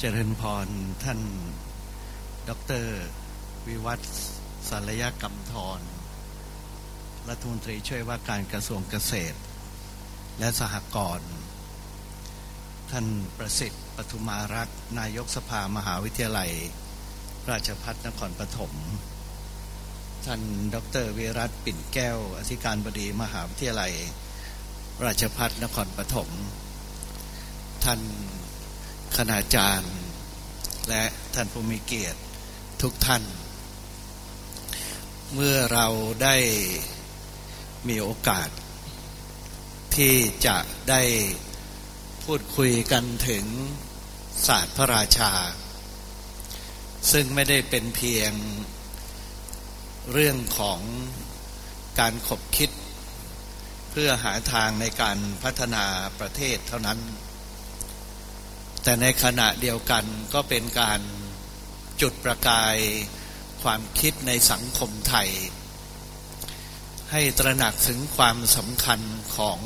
เจริญพรท่าน ดร วิวัฒสารยกรรมทร รัฐมนตรีช่วยว่าการกระทรวงเกษตร และสหกรณ์ท่านประสิทธิ์ปทุมารักษ์นายกสภามหาวิทยาลัย ราชพัฒนครปฐมท่านดรวิรัตปิ่นแก้ว อธิการบดีมหาวิทยาลัย ราชพัฒนครปฐมท่าน คณาจารย์ และท่านผู้มีเกียรติทุกท่าน เมื่อเราได้มีโอกาส ที่จะได้พูดคุยกันถึงศาสตร์พระราชา ซึ่งไม่ได้เป็นเพียงเรื่องของการขบคิด เพื่อหาทางในการพัฒนาประเทศเท่านั้น แต่ในขณะเดียวกันก็เป็นการจุดประกายความคิดในสังคมไทย ให้ตระหนักถึงความสำคัญของ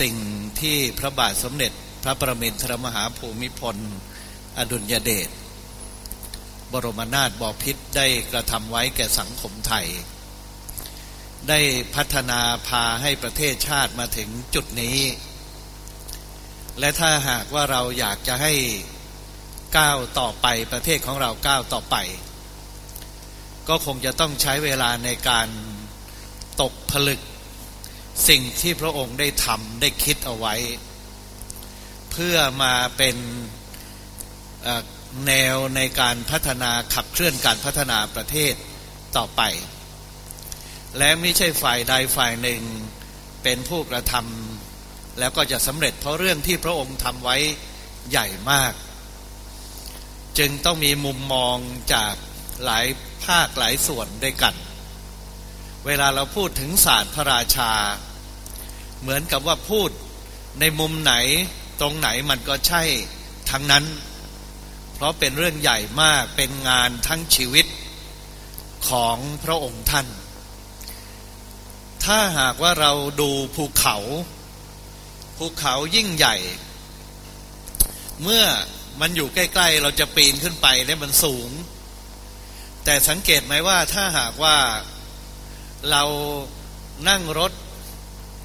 สิ่งที่พระบาทสมเด็จพระประมินทรมหาภูมิพล อดุลยเดชบรมนาถบพิษได้กระทำไว้แก่สังคมไทย ได้พัฒนาพาให้ประเทศชาติมาถึงจุดนี้ และถ้าหากว่าเราอยากจะให้ก้าวต่อไปประเทศของเราก้าวต่อไป ก็คงจะต้องใช้เวลาในการตกผลึก สิ่งที่พระองค์ได้ทำได้คิดเอาไว้ เพื่อมาเป็นแนวในการพัฒนาขับเคลื่อนการพัฒนาประเทศต่อไป และไม่ใช่ฝ่ายใดฝ่ายหนึ่งเป็นผู้กระทำ แล้วก็จะสำเร็จเพราะเรื่องที่พระองค์ทำไว้ใหญ่มาก จึงต้องมีมุมมองจากหลายภาคหลายส่วนด้วยกัน เวลาเราพูดถึงศาสตร์พระราชา เหมือนกับว่าพูดในมุมไหนตรงไหนมันก็ใช่ทั้งนั้น เพราะเป็นเรื่องใหญ่มากเป็นงานทั้งชีวิตของพระองค์ท่าน ถ้าหากว่าเราดูภูเขา ภูเขายิ่งใหญ่ เมื่อมันอยู่ใกล้ ๆ เราจะปีนขึ้นไปเนี่ยมันสูง แต่สังเกตไหมว่าถ้าหากว่าเรานั่งรถ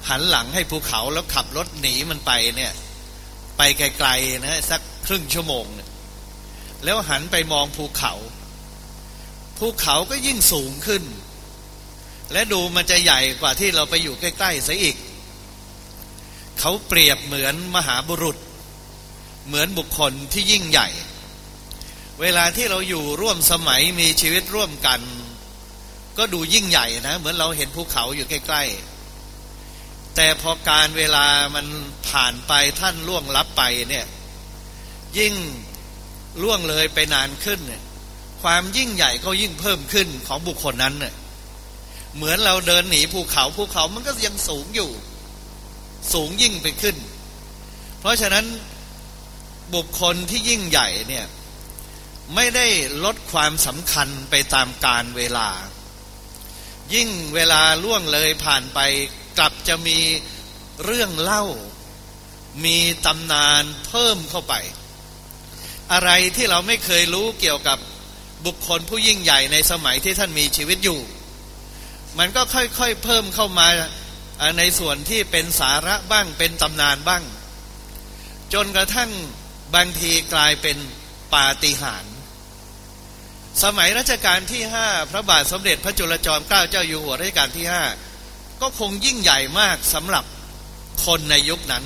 หันหลังให้ภูเขาแล้วขับรถหนีมันไปเนี่ย ไปไกลๆนะสักครึ่งชั่วโมงเนี่ยแล้วหันไปมองภูเขา ภูเขาก็ยิ่งสูงขึ้น และดูมันจะใหญ่กว่าที่เราไปอยู่ใกล้ๆซะอีก เขาเปรียบเหมือนมหาบุรุษ เหมือนบุคคลที่ยิ่งใหญ่ เวลาที่เราอยู่ร่วมสมัยมีชีวิตร่วมกัน ก็ดูยิ่งใหญ่นะ เหมือนเราเห็นภูเขาอยู่ใกล้ๆ แต่พอการเวลามันผ่านไปท่านล่วงลับไปเนี่ย ยิ่งล่วงเลยไปนานขึ้น ความยิ่งใหญ่ก็ยิ่งเพิ่มขึ้นของบุคคลนั้นเนี่ยเหมือนเราเดินหนีภูเขาภูเขามันก็ยังสูงอยู่ สูงยิ่งไปขึ้น เพราะฉะนั้นบุคคลที่ยิ่งใหญ่เนี่ยไม่ได้ลดความสำคัญไปตามการเวลา ยิ่งเวลาล่วงเลยผ่านไปกลับจะมีเรื่องเล่า มีตำนานเพิ่มเข้าไป อะไรที่เราไม่เคยรู้เกี่ยวกับบุคคลผู้ยิ่งใหญ่ในสมัยที่ท่านมีชีวิตอยู่ มันก็ค่อยๆเพิ่มเข้ามา ในส่วนที่เป็นสาระบ้างเป็นตำนานบ้าง จนกระทั่งบางทีกลายเป็นปาฏิหาริย์สมัยรัชกาลที่ห้าพระบาทสมเด็จพระจุลจอมเกล้าเจ้าอยู่หัวรัชกาลที่ห้าก็คงยิ่งใหญ่มากสำหรับคนในยุคนั้น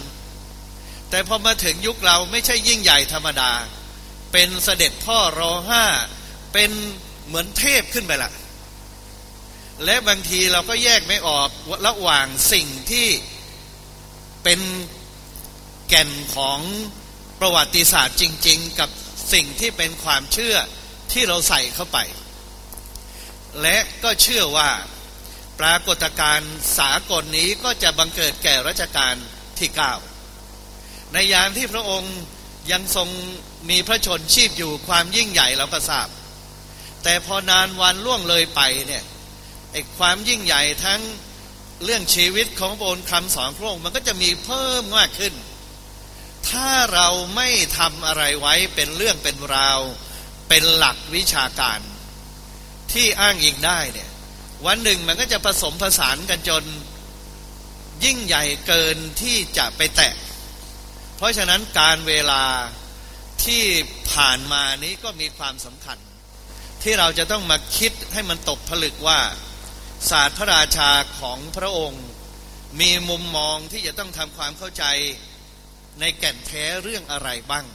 แต่พอมาถึงยุคเราไม่ใช่ยิ่งใหญ่ธรรมดา เป็นเสด็จพ่อรอห้าเป็นเหมือนเทพขึ้นไปละ และบางทีเราก็แยกไม่ออกระหว่างสิ่งที่เป็นแก่นของประวัติศาสตร์จริง ๆ กับสิ่งที่เป็นความเชื่อที่เราใส่เข้าไป และก็เชื่อว่าปรากฏการณ์สากลนี้ก็จะบังเกิดแก่รัชกาลที่เก้าในยามที่พระองค์ยังทรงมีพระชนชีพอยู่ความยิ่งใหญ่เราก็ทราบ แต่พอนานวันล่วงเลยไปเนี่ย ไอ้ความยิ่งใหญ่ทั้งเรื่องชีวิตของพระองค์คำสอนพระองค์มันก็จะมีเพิ่มมากขึ้น ถ้าเราไม่ทำอะไรไว้เป็นเรื่องเป็นราว เป็นหลักวิชาการ ที่อ้างอิงได้เนี่ยวันหนึ่งมันก็จะผสมผสานกันจนยิ่งใหญ่เกินที่จะไปแตะ เพราะฉะนั้นการเวลาที่ผ่านมานี้ก็มีความสำคัญ ที่เราจะต้องมาคิดให้มันตกผลึกว่า ศาสตร์พระราชาของพระองค์ มีมุมมองที่จะต้องทำความเข้าใจในแก่นแท้เรื่องอะไรบ้าง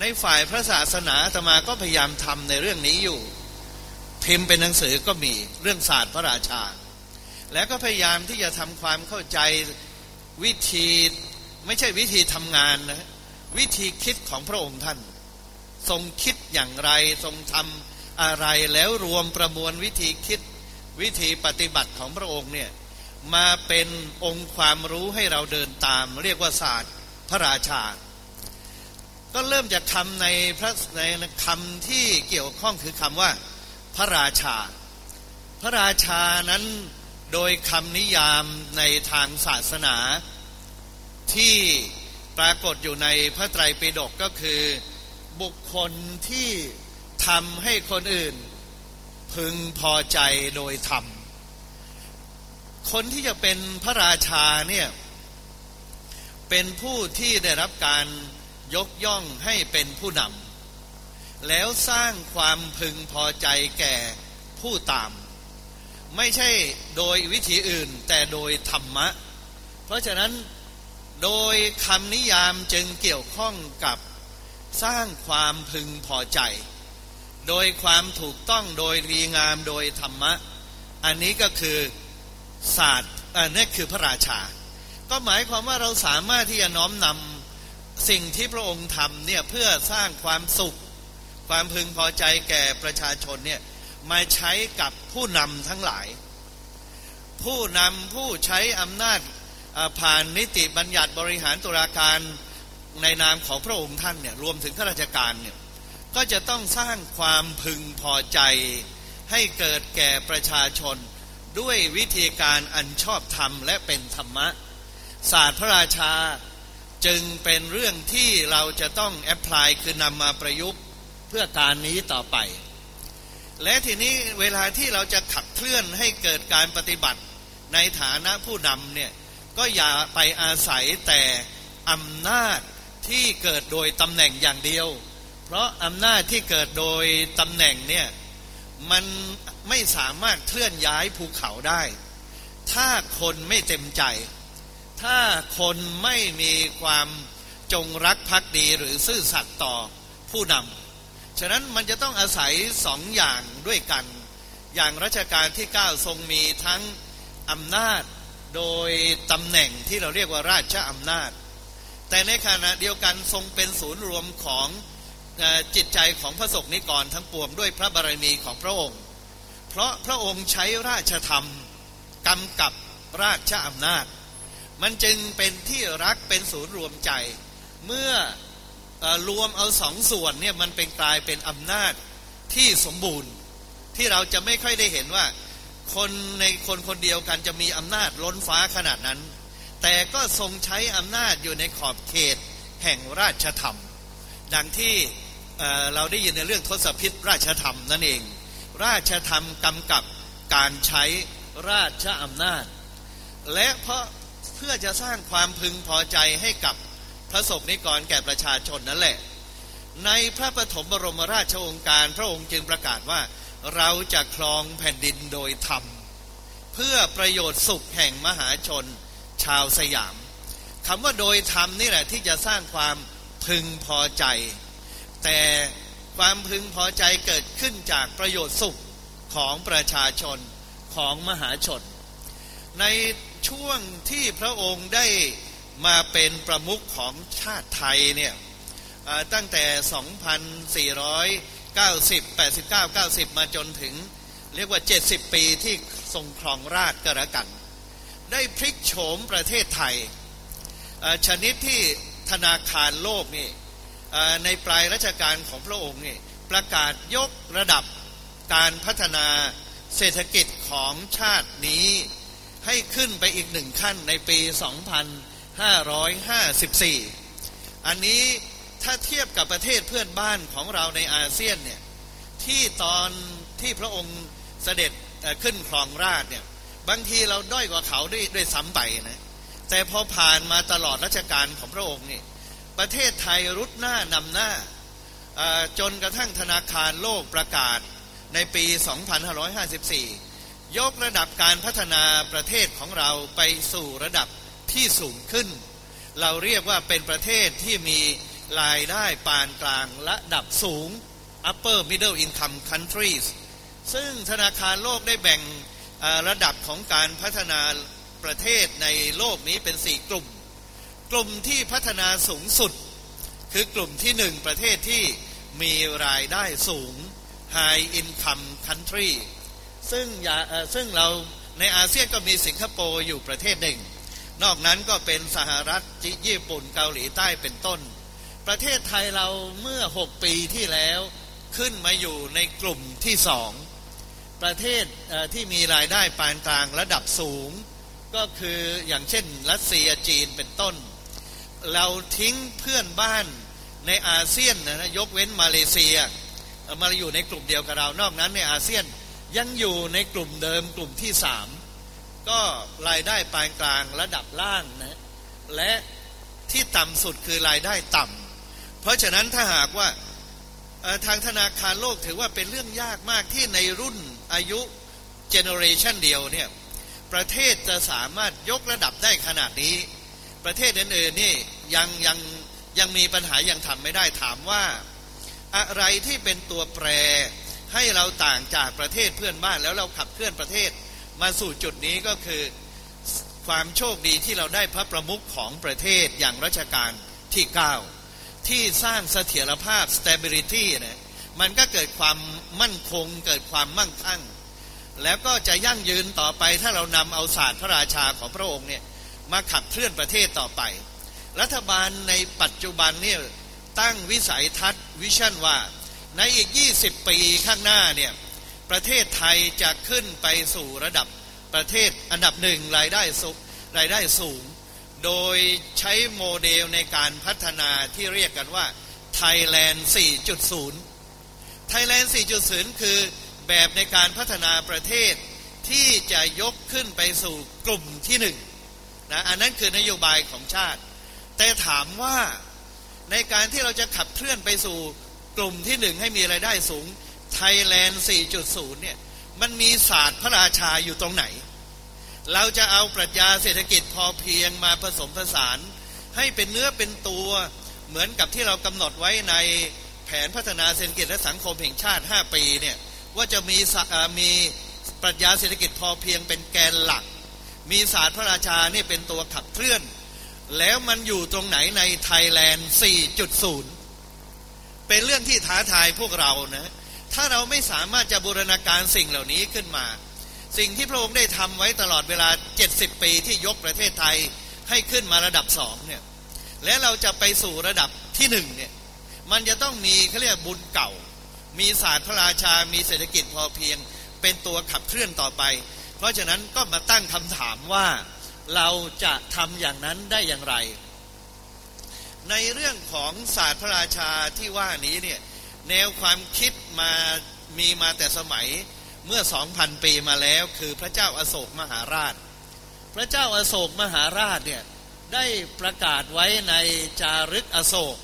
ในฝ่ายพระศาสนาธรรมาก็พยายามทำในเรื่องนี้อยู่ พิมพ์เป็นหนังสือก็มีเรื่องศาสตร์พระราชา แล้วก็พยายามที่จะทำความเข้าใจวิธีไม่ใช่วิธีทำงานนะวิธีคิดของพระองค์ท่าน ทรงคิดอย่างไรทรงทำอะไรแล้วรวมประมวลวิธีคิด วิธีปฏิบัติของพระองค์เนี่ยมาเป็นองค์ความรู้ให้เราเดินตาม เรียกว่าศาสตร์พระราชา ก็เริ่มจากคำในพระในคำที่เกี่ยวข้องคือคำว่า พระราชา พระราชานั้นโดยคำนิยามในทางศาสนา ที่ปรากฏอยู่ในพระไตรปิฎกก็คือ บุคคลที่ทำให้คนอื่น พึงพอใจโดยธรรม คนที่จะเป็นพระราชาเนี่ยเป็นผู้ที่ได้รับการยกย่องให้เป็นผู้นำแล้วสร้างความพึงพอใจแก่ผู้ตาม ไม่ใช่โดยวิธีอื่นแต่โดยธรรมะ เพราะฉะนั้นโดยคำนิยามจึงเกี่ยวข้องกับสร้างความพึงพอใจ โดยความถูกต้องโดยรีงามโดยธรรมะ อันนี้ก็คือศาสตร์อันนี้คือพระราชา ก็หมายความว่าเราสามารถที่จะน้อมนำสิ่งที่พระองค์ทำเนี่ยเพื่อสร้างความสุข ความพึงพอใจแก่ประชาชนเนี่ยมาใช้กับผู้นำทั้งหลาย ผู้นำผู้ใช้อำนาจผ่านนิติบัญญัติบริหารตุลาการในนามของพระองค์ท่านเนี่ยรวมถึงข้าราชการเนี่ย ก็จะต้องสร้างความพึงพอใจ ให้เกิดแก่ประชาชน ด้วยวิธีการอันชอบธรรมและเป็นธรรมะ ศาสตร์พระราชาจึงเป็นเรื่องที่เราจะต้องแอพพลายคือนำมาประยุกต์เพื่อการนี้ต่อไป และทีนี้เวลาที่เราจะขับเคลื่อนให้เกิดการปฏิบัติในฐานะผู้นำเนี่ยก็อย่าไปอาศัยแต่อำนาจที่เกิดโดยตำแหน่งอย่างเดียว เพราะอำนาจที่เกิดโดยตำแหน่งเนี่ยมันไม่สามารถเคลื่อนย้ายภูเขาได้ ถ้าคนไม่เต็มใจ ถ้าคนไม่มีความจงรักภักดีหรือซื่อสัตย์ต่อผู้นำ ฉะนั้นมันจะต้องอาศัยสองอย่างด้วยกัน อย่างรัชกาลที่เก้าทรงมีทั้งอำนาจโดยตำแหน่งที่เราเรียกว่าราชอำนาจ แต่ในขณะเดียวกันทรงเป็นศูนย์รวมของ จิตใจของพระสงฆ์นิกรทั้งปวงด้วยพระบารมีของพระองค์ เพราะพระองค์ใช้ราชธรรมกำกับราชอำนาจ มันจึงเป็นที่รักเป็นศูนย์รวมใจ เมื่ออรวมเอาสองส่วนเนี่ยมันเป็นกลายเป็นอำนาจที่สมบูรณ์ ที่เราจะไม่ค่อยได้เห็นว่า คนในคนคนเดียวกันจะมีอำนาจล้นฟ้าขนาดนั้น แต่ก็ทรงใช้อำนาจอยู่ในขอบเขตแห่งราชธรรม ดังที่ เราได้ยินในเรื่องทศพิษราชธรรมนั่นเอง ราชธรรมกำกับการใช้ราชอำนาจ และเพราะเพื่อจะสร้างความพึงพอใจให้กับพระสงฆ์นิกรแก่ประชาชนนั่นแหละ ในพระปฐมบรมราชโองการพระองค์จึงประกาศว่าเราจะครองแผ่นดินโดยธรรม เพื่อประโยชน์สุขแห่งมหาชนชาวสยามคำว่าโดยธรรมนี่แหละที่จะสร้างความพึงพอใจ แต่ความพึงพอใจเกิดขึ้นจากประโยชน์สุขของประชาชนของมหาชน ในช่วงที่พระองค์ได้มาเป็นประมุขของชาติไทยเนี่ยตั้งแต่ 2,490-8990 มาจนถึง เรียกว่า 70 ปีที่ทรงครองราชก็แล้วกัน ได้พลิกโฉมประเทศไทยชนิดที่ธนาคารโลกนี่ ในปลายรัชกาลของพระองค์เนี่ยประกาศยกระดับการพัฒนาเศรษฐกิจของชาตินี้ให้ขึ้นไปอีกหนึ่งขั้นในปี 2554 อันนี้ถ้าเทียบกับประเทศเพื่อนบ้านของเราในอาเซียนเนี่ยที่ตอนที่พระองค์เสด็จขึ้นครองราชเนี่ยบางทีเราด้อยกว่าเขาด้วยด้วยซ้ำไปนะแต่พอผ่านมาตลอดรัชกาลของพระองค์นี่ ประเทศไทยรุดหน้านำหน้า จนกระทั่งธนาคารโลกประกาศในปี 2554 ยกระดับการพัฒนาประเทศของเราไปสู่ระดับที่สูงขึ้น เราเรียกว่าเป็นประเทศที่มีรายได้ปานกลางระดับสูง upper middle income countries ซึ่งธนาคารโลกได้แบ่งระดับของการพัฒนาประเทศในโลกนี้เป็นสี่กลุ่ม กลุ่มที่พัฒนาสูงสุด คือกลุ่มที่หนึ่งประเทศที่มีรายได้สูง high income country ซึ่งซึ่งเราในอาเซียนก็มีสิงคโปร์อยู่ประเทศหนึ่ง นอกนั้นก็เป็นสหรัฐญี่ปุ่นเกาหลีใต้เป็นต้น ประเทศไทยเราเมื่อ 6 ปีที่แล้วขึ้นมาอยู่ในกลุ่มที่สองประเทศที่มีรายได้ปานกลางระดับสูง ก็คืออย่างเช่น รัสเซียจีนเป็นต้น เราทิ้งเพื่อนบ้านในอาเซียนนะยกเว้นมาเลเซีย มาอยู่ในกลุ่มเดียวกับเรา นอกนั้นในอาเซียนยังอยู่ในกลุ่มเดิมกลุ่มที่สามก็รายได้ปานกลางระดับล่างนะและที่ต่ำสุดคือรายได้ต่ำเพราะฉะนั้นถ้าหากว่าทางธนาคารโลกถือว่าเป็นเรื่องยากมากที่ในรุ่นอายุเจเนอเรชันเดียวเนี่ยประเทศจะสามารถยกระดับได้ขนาดนี้ ประเทศอื่นๆนี่ยังยังยังมีปัญหายังทำไม่ได้ถามว่า อะไรที่เป็นตัวแปรให้เราต่างจากประเทศเพื่อนบ้านแล้วเราขับเคลื่อนประเทศมาสู่จุดนี้ก็คือความโชคดีที่เราได้พระประมุขของประเทศอย่างรัชกาลที่ 9 ที่สร้างเสถียรภาพ stability นะมันก็เกิดความมั่นคง เกิดความมั่งคั่ง แล้วก็จะยั่งยืนต่อไปถ้าเรานำเอาศาสตร์พระราชาของพระองค์เนี่ย มาขับเคลื่อนประเทศต่อไป รัฐบาลในปัจจุบันเนี่ยตั้งวิสัยทัศน์วิชั่นว่า ในอีก 20 ปีข้างหน้าเนี่ยประเทศไทยจะขึ้นไปสู่ระดับประเทศอันดับหนึ่งรายได้สูงรายได้สูง โดยใช้โมเดลในการพัฒนาที่เรียกกันว่า Thailand 4.0 Thailand 4.0 คือแบบในการพัฒนาประเทศที่จะยกขึ้นไปสู่กลุ่มที่หนึ่ง นะอันนั้นคือนโยบายของชาติ แต่ถามว่าในการที่เราจะขับเคลื่อนไปสู่กลุ่มที่หนึ่งให้มีไรายได้สูงไทยแลนด์ 4.0 เนี่ยมันมีศาสตร์พระราชาอยู่ตรงไหน เราจะเอาปรัชญาเศรษฐกิจพอเพียงมาผสมผสาน ให้เป็นเนื้อเป็นตัวเหมือนกับที่เรากำหนดไว้ในแผนพัฒนาเศรษฐกิจและสังคมแห่งชาติ 5 ปีเนี่ยว่าจะมีมีปรัชญาเศรษฐกิจพอเพียงเป็นแกนหลัก มีศาสตร์พระราชานี่เป็นตัวขับเคลื่อน แล้วมันอยู่ตรงไหนในไทยแลนด์ 4.0 เป็นเรื่องที่ท้าทายพวกเรานะ ถ้าเราไม่สามารถจะบูรณาการสิ่งเหล่านี้ขึ้นมา สิ่งที่พระองค์ได้ทำไว้ตลอดเวลา 70 ปีที่ยกประเทศไทยให้ขึ้นมาระดับสองเนี่ย และเราจะไปสู่ระดับที่หนึ่งเนี่ย มันจะต้องมีเขาเรียกบุญเก่า มีศาสตร์พระราชา มีเศรษฐกิจพอเพียง เป็นตัวขับเคลื่อนต่อไป เพราะฉะนั้นก็มาตั้งคำถามว่าเราจะทำอย่างนั้นได้อย่างไร ในเรื่องของศาสตร์พระราชาที่ว่านี้เนี่ยแนวความคิดมามีมาแต่สมัยเมื่อสองพันปีมาแล้ว คือพระเจ้าอาโศกมหาราช พระเจ้าอาโศกมหาราชเนี่ยได้ประกาศไว้ในจารึกอโศก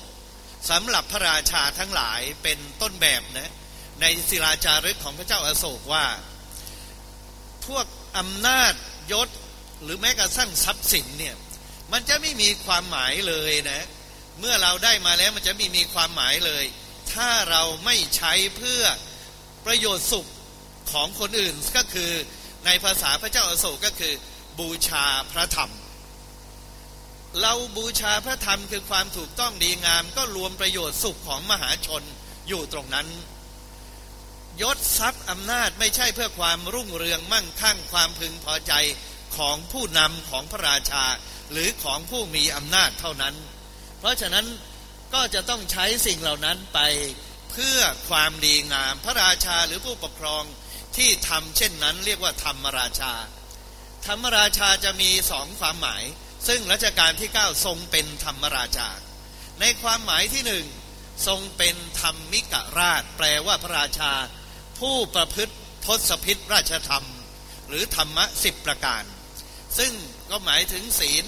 สำหรับพระราชาทั้งหลายเป็นต้นแบบนะในศิลาจารึกของพระเจ้าอาโศกว่า พวกอำนาจยศ หรือแม้กระทั่งทรัพย์สินเนี่ยมันจะไม่มีความหมายเลยนะ เมื่อเราได้มาแล้วมันจะไม่มีความหมายเลย ถ้าเราไม่ใช้เพื่อประโยชน์สุขของคนอื่นก็คือในภาษาพระเจ้าอโศกก็คือบูชาพระธรรม เราบูชาพระธรรมคือความถูกต้องดีงาม ก็รวมประโยชน์สุขของมหาชนอยู่ตรงนั้น ยศทรัพย์อำนาจไม่ใช่เพื่อความรุ่งเรืองมั่งคั่งความพึงพอใจของผู้นำของพระราชา หรือของผู้มีอำนาจเท่านั้น เพราะฉะนั้นก็จะต้องใช้สิ่งเหล่านั้นไปเพื่อความดีงามพระราชาหรือผู้ปกครองที่ทำเช่นนั้น เรียกว่าธรรมราชา ธรรมราชาจะมีสองความหมาย ซึ่งรัชกาลที่ 9 ทรงเป็นธรรมราชา ในความหมายที่หนึ่งทรงเป็นธรรมมิกราช แปลว่าพระราชา ผู้ประพฤติทศพิษราชธรรม หรือธรรมะสิบประการ ซึ่งก็หมายถึงศีล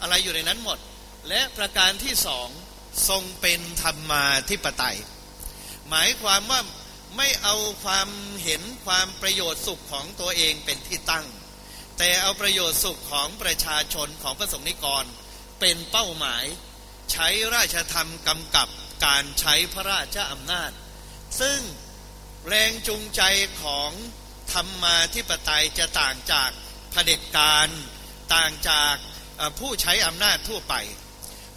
อะไรอยู่ในนั้นหมด และประการที่สองทรงเป็นธรรมาธิปไตย หมายความว่าไม่เอาความเห็นความประโยชน์สุขของตัวเองเป็นที่ตั้ง แต่เอาประโยชน์สุขของประชาชนของพระสงฆ์นิกร เป็นเป้าหมาย ใช้ราชธรรมกำกับการใช้พระราชอำนาจ ซึ่ง แรงจูงใจของธรรมาธิปไตยจะต่างจากเผด็จการต่างจากผู้ใช้อำนาจทั่วไป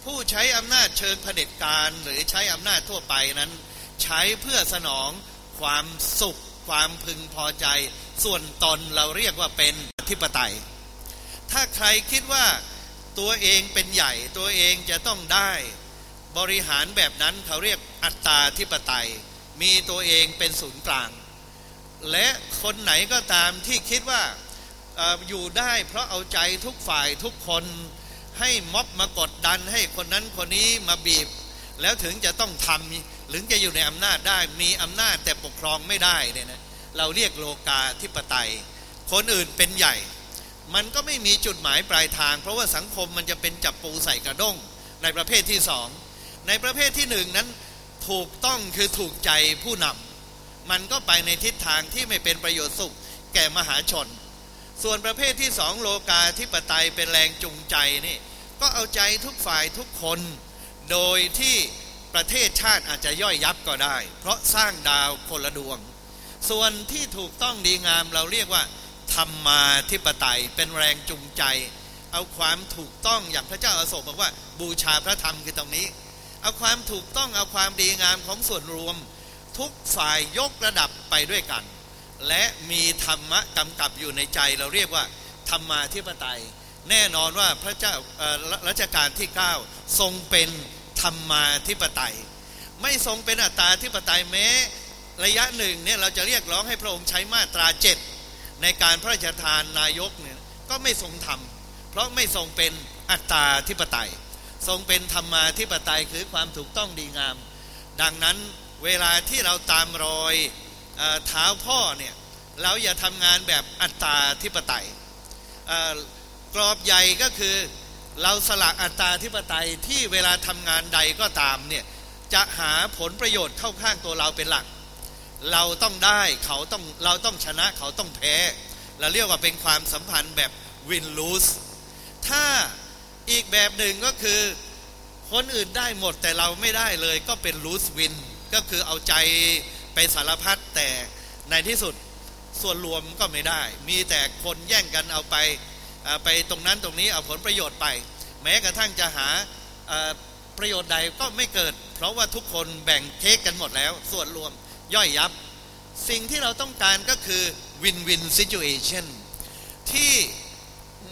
ผู้ใช้อำนาจเชิญเผด็จการหรือใช้อำนาจทั่วไปนั้น ใช้เพื่อสนองความสุข ความพึงพอใจ ส่วนตนเราเรียกว่าเป็นธิปไตย ถ้าใครคิดว่าตัวเองเป็นใหญ่ตัวเองจะต้องได้ บริหารแบบนั้นเขาเรียกอัตตาธิปไตย มีตัวเองเป็นศูนย์กลาง และคนไหนก็ตามที่คิดว่าออยู่ได้เพราะเอาใจทุกฝ่ายทุกคนให้ม็อบมากดดันให้คนนั้นคนนี้มาบีบ แล้วถึงจะต้องทำหรือจะอยู่ในอำนาจได้มีอำนาจแต่ปกครองไม่ได้เนี่ยนะเราเรียกโลกาธิปไตย คนอื่นเป็นใหญ่ มันก็ไม่มีจุดหมายปลายทาง เพราะว่าสังคมมันจะเป็นจับปูใส่กระด้งในประเภทที่สองในประเภทที่หนึ่งนั้น ถูกต้องคือถูกใจผู้นำมันก็ไปในทิศทางที่ไม่เป็นประโยชน์สุข แก่มหาชน ส่วนประเภทที่สองโลกาธิปไตยเป็นแรงจูงใจนี่ก็เอาใจทุกฝ่ายทุกคน โดยที่ประเทศชาติอาจจะย่อยยับก็ได้ เพราะสร้างดาวคนละดวง ส่วนที่ถูกต้องดีงามเราเรียกว่า ธรรมาธิปไตยเป็นแรงจูงใจ เอาความถูกต้องอย่างพระเจ้าอาโศกบอกว่าบูชาพระธรรมคือตรงนี้ เอาความถูกต้องเอาความดีงามของส่วนรวม ทุกฝ่ายยกระดับไปด้วยกัน และมีธรรมะกำกับอยู่ในใจเราเรียกว่า ธรรมาธิปไตย แน่นอนว่าพระเจ้ารัชกาลที่ 9 ทรงเป็นธรรมาธิปไตย ไม่ทรงเป็นอัตตาธิปไตยแม้ระยะหนึ่งเนี่ยเราจะเรียกร้องให้พระองค์ใช้มาตราเจ็ดในการพระราชทานนายกเนี่ยก็ไม่ทรงทำเพราะไม่ทรงเป็นอัตตาธิปไตย ทรงเป็นธรรมาธิปไตยคือความถูกต้องดีงาม ดังนั้นเวลาที่เราตามรอยเท้าพ่อเนี่ยเราอย่าทำงานแบบอัตตาธิปไตยกรอบใหญ่ก็คือเราสละอัตตาธิปไตยที่เวลาทำงานใดก็ตามเนี่ยจะหาผลประโยชน์เข้าข้างตัวเราเป็นหลัก เราต้องได้เขาต้องเราต้องชนะเขาต้องแพ้ เราเรียกว่าเป็นความสัมพันธ์แบบวินลูสถ้า อีกแบบหนึ่งก็คือคนอื่นได้หมดแต่เราไม่ได้เลยก็เป็นลูสวิน ก็คือเอาใจไปสารพัดแต่ในที่สุดส่วนรวมก็ไม่ได้ มีแต่คนแย่งกันเอาไปไปตรงนั้นตรงนี้เอาผลประโยชน์ไป แม้กระทั่งจะหาประโยชน์ใดก็ไม่เกิด เพราะว่าทุกคนแบ่งเทคกันหมดแล้ว ส่วนรวมย่อยยับ สิ่งที่เราต้องการก็คือวินวินซิจูเอชันที่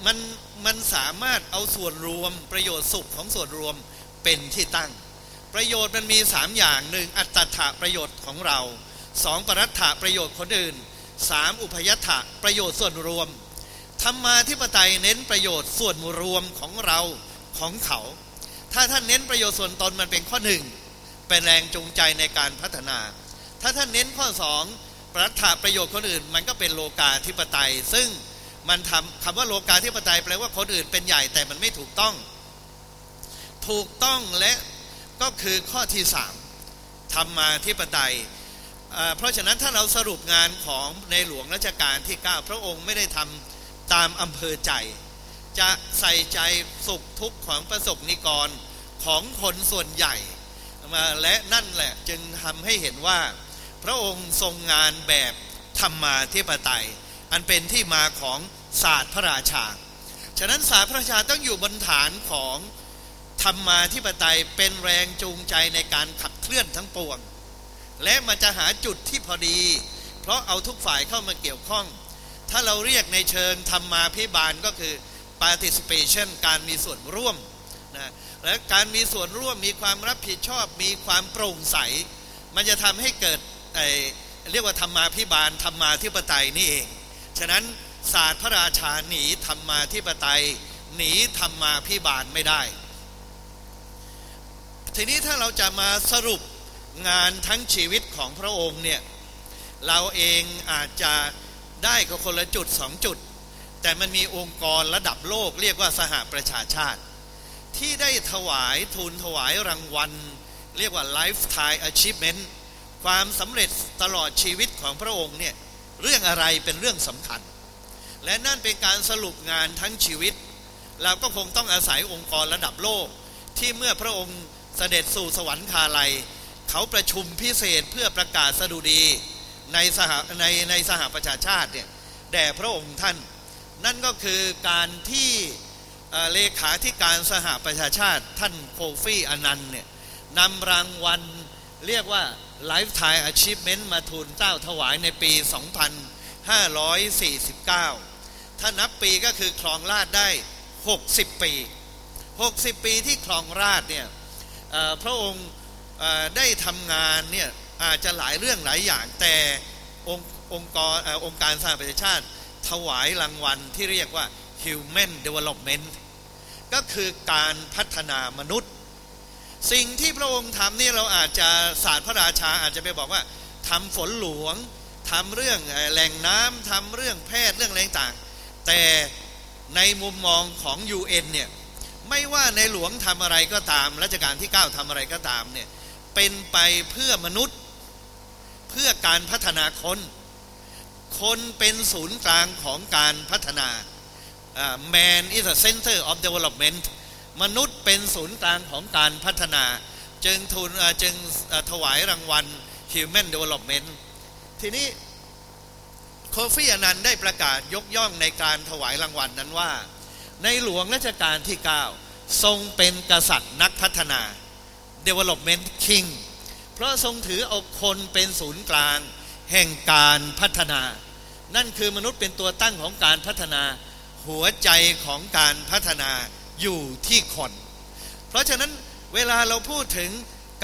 มัน มันสามารถเอาส่วนรวมประโยชน์สุขของส่วนรวมเป็นที่ตั้ง ประโยชน์มันมีสามอย่างหนึ่งอัตถะประโยชน์ของเราสองปรัตถะประโยชน์คนอื่นสามอุพยัตถะประโยชน์ส่วนรวมธรรมาธิปไตยเน้นประโยชน์ส่วนรวมของเราของเขา ถ้าท่านเน้นประโยชน์ส่วนตนมันเป็นข้อหนึ่งเป็นแรงจูงใจในการพัฒนา ถ้าท่านเน้นข้อสองปรัตถะประโยชน์คนอื่น มันก็เป็นโลกาธิปไตย ซึ่ง มันทำคำว่าโลกาธิปไตยแปลว่าคนอื่นเป็นใหญ่แต่มันไม่ถูกต้อง ถูกต้องและก็คือข้อที่สามธรรมาธิปไตยเพราะฉะนั้นถ้าเราสรุปงานของในหลวงรัชกาลที่ 9 พระองค์ไม่ได้ทำตามอำเภอใจ จะใส่ใจสุขทุกข์ของประสบนิกรของคนส่วนใหญ่มาและนั่นแหละจึงทำให้เห็นว่า พระองค์ทรงงานแบบธรรมาธิปไตย อันเป็นที่มาของศาสตร์พระราชา ฉะนั้นศาสตร์พระราชาต้องอยู่บนฐานของธรรมาธิปไตยเป็นแรงจูงใจในการขับเคลื่อนทั้งปวง และมันจะหาจุดที่พอดี เพราะเอาทุกฝ่ายเข้ามาเกี่ยวข้อง ถ้าเราเรียกในเชิงธรรมาพิบาลก็คือ participation การมีส่วนร่วมนะและการมีส่วนร่วมมีความรับผิดชอบมีความโปร่งใส มันจะทำให้เกิดเรียกว่าธรรมาพิบาลธรรมาธิปไตยนี่เอง ฉะนั้นศาสตร์พระราชาหนีธรรมาธิปไตย หนีธรรมาพิบาลไม่ได้ ทีนี้ถ้าเราจะมาสรุปงานทั้งชีวิตของพระองค์เนี่ยเราเองอาจจะได้ก็คนละจุดสองจุด แต่มันมีองค์กรระดับโลกเรียกว่าสหประชาชาติ ที่ได้ถวายทุนถวายรางวัล เรียกว่า lifetime achievement ความสำเร็จตลอดชีวิตของพระองค์เนี่ย เรื่องอะไรเป็นเรื่องสำคัญ และนั่นเป็นการสรุปงานทั้งชีวิต เราก็คงต้องอาศัยองค์กรระดับโลก ที่เมื่อพระองค์เสด็จสู่สวรรคาลัย เขาประชุมพิเศษเพื่อประกาศสดุดีในสหในในสหประชาชาติเนี่ยแด่พระองค์ท่าน นั่นก็คือการที่เลขาธิการสหประชาชาติท่านโคฟี่อนันต์เนี่ยนำรางวัลเรียกว่า Lifetime Achievement มาทูลเจ้าถวายในปี 2549 ถ้านับปีก็คือครองราชได้ 60 ปี 60 ปีที่ครองราชเนี่ยพระองค์ได้ทำงานเนี่ยอาจจะหลายเรื่องหลายอย่าง แต่องค์องค์กรองค์การสหประชาชาติ ถวายรางวัลที่เรียกว่า Human Development ก็คือการพัฒนามนุษย์ สิ่งที่พระองค์ทำนี่เราอาจจะศาสตร์พระราชาอาจจะไปบอกว่าทำฝนหลวงทำเรื่องแหล่งน้ำทำเรื่องแพทย์เรื่องอะไรต่างแต่ในมุมมองของ UN เนี่ยไม่ว่าในหลวงทำอะไรก็ตามรัชกาลที่ 9ทำอะไรก็ตามเนี่ยเป็นไปเพื่อมนุษย์ เพื่อการพัฒนาคน คนเป็นศูนย์กลางของการพัฒนา man is the center of development มนุษย์เป็นศูนย์กลางของการพัฒนา จึงทุนจึงถวายรางวัล human development ทีนี้โคฟี่อนันต์ได้ประกาศยกย่องในการถวายรางวัลนนั้นว่า ในหลวงรัชกาลที่ 9 ทรงเป็นกษัตริย์นักพัฒนา development king เพราะทรงถือเอาคนเป็นศูนย์กลาง แห่งการพัฒนา นั่นคือมนุษย์เป็นตัวตั้งของการพัฒนา หัวใจของการพัฒนา อยู่ที่คน เพราะฉะนั้นเวลาเราพูดถึง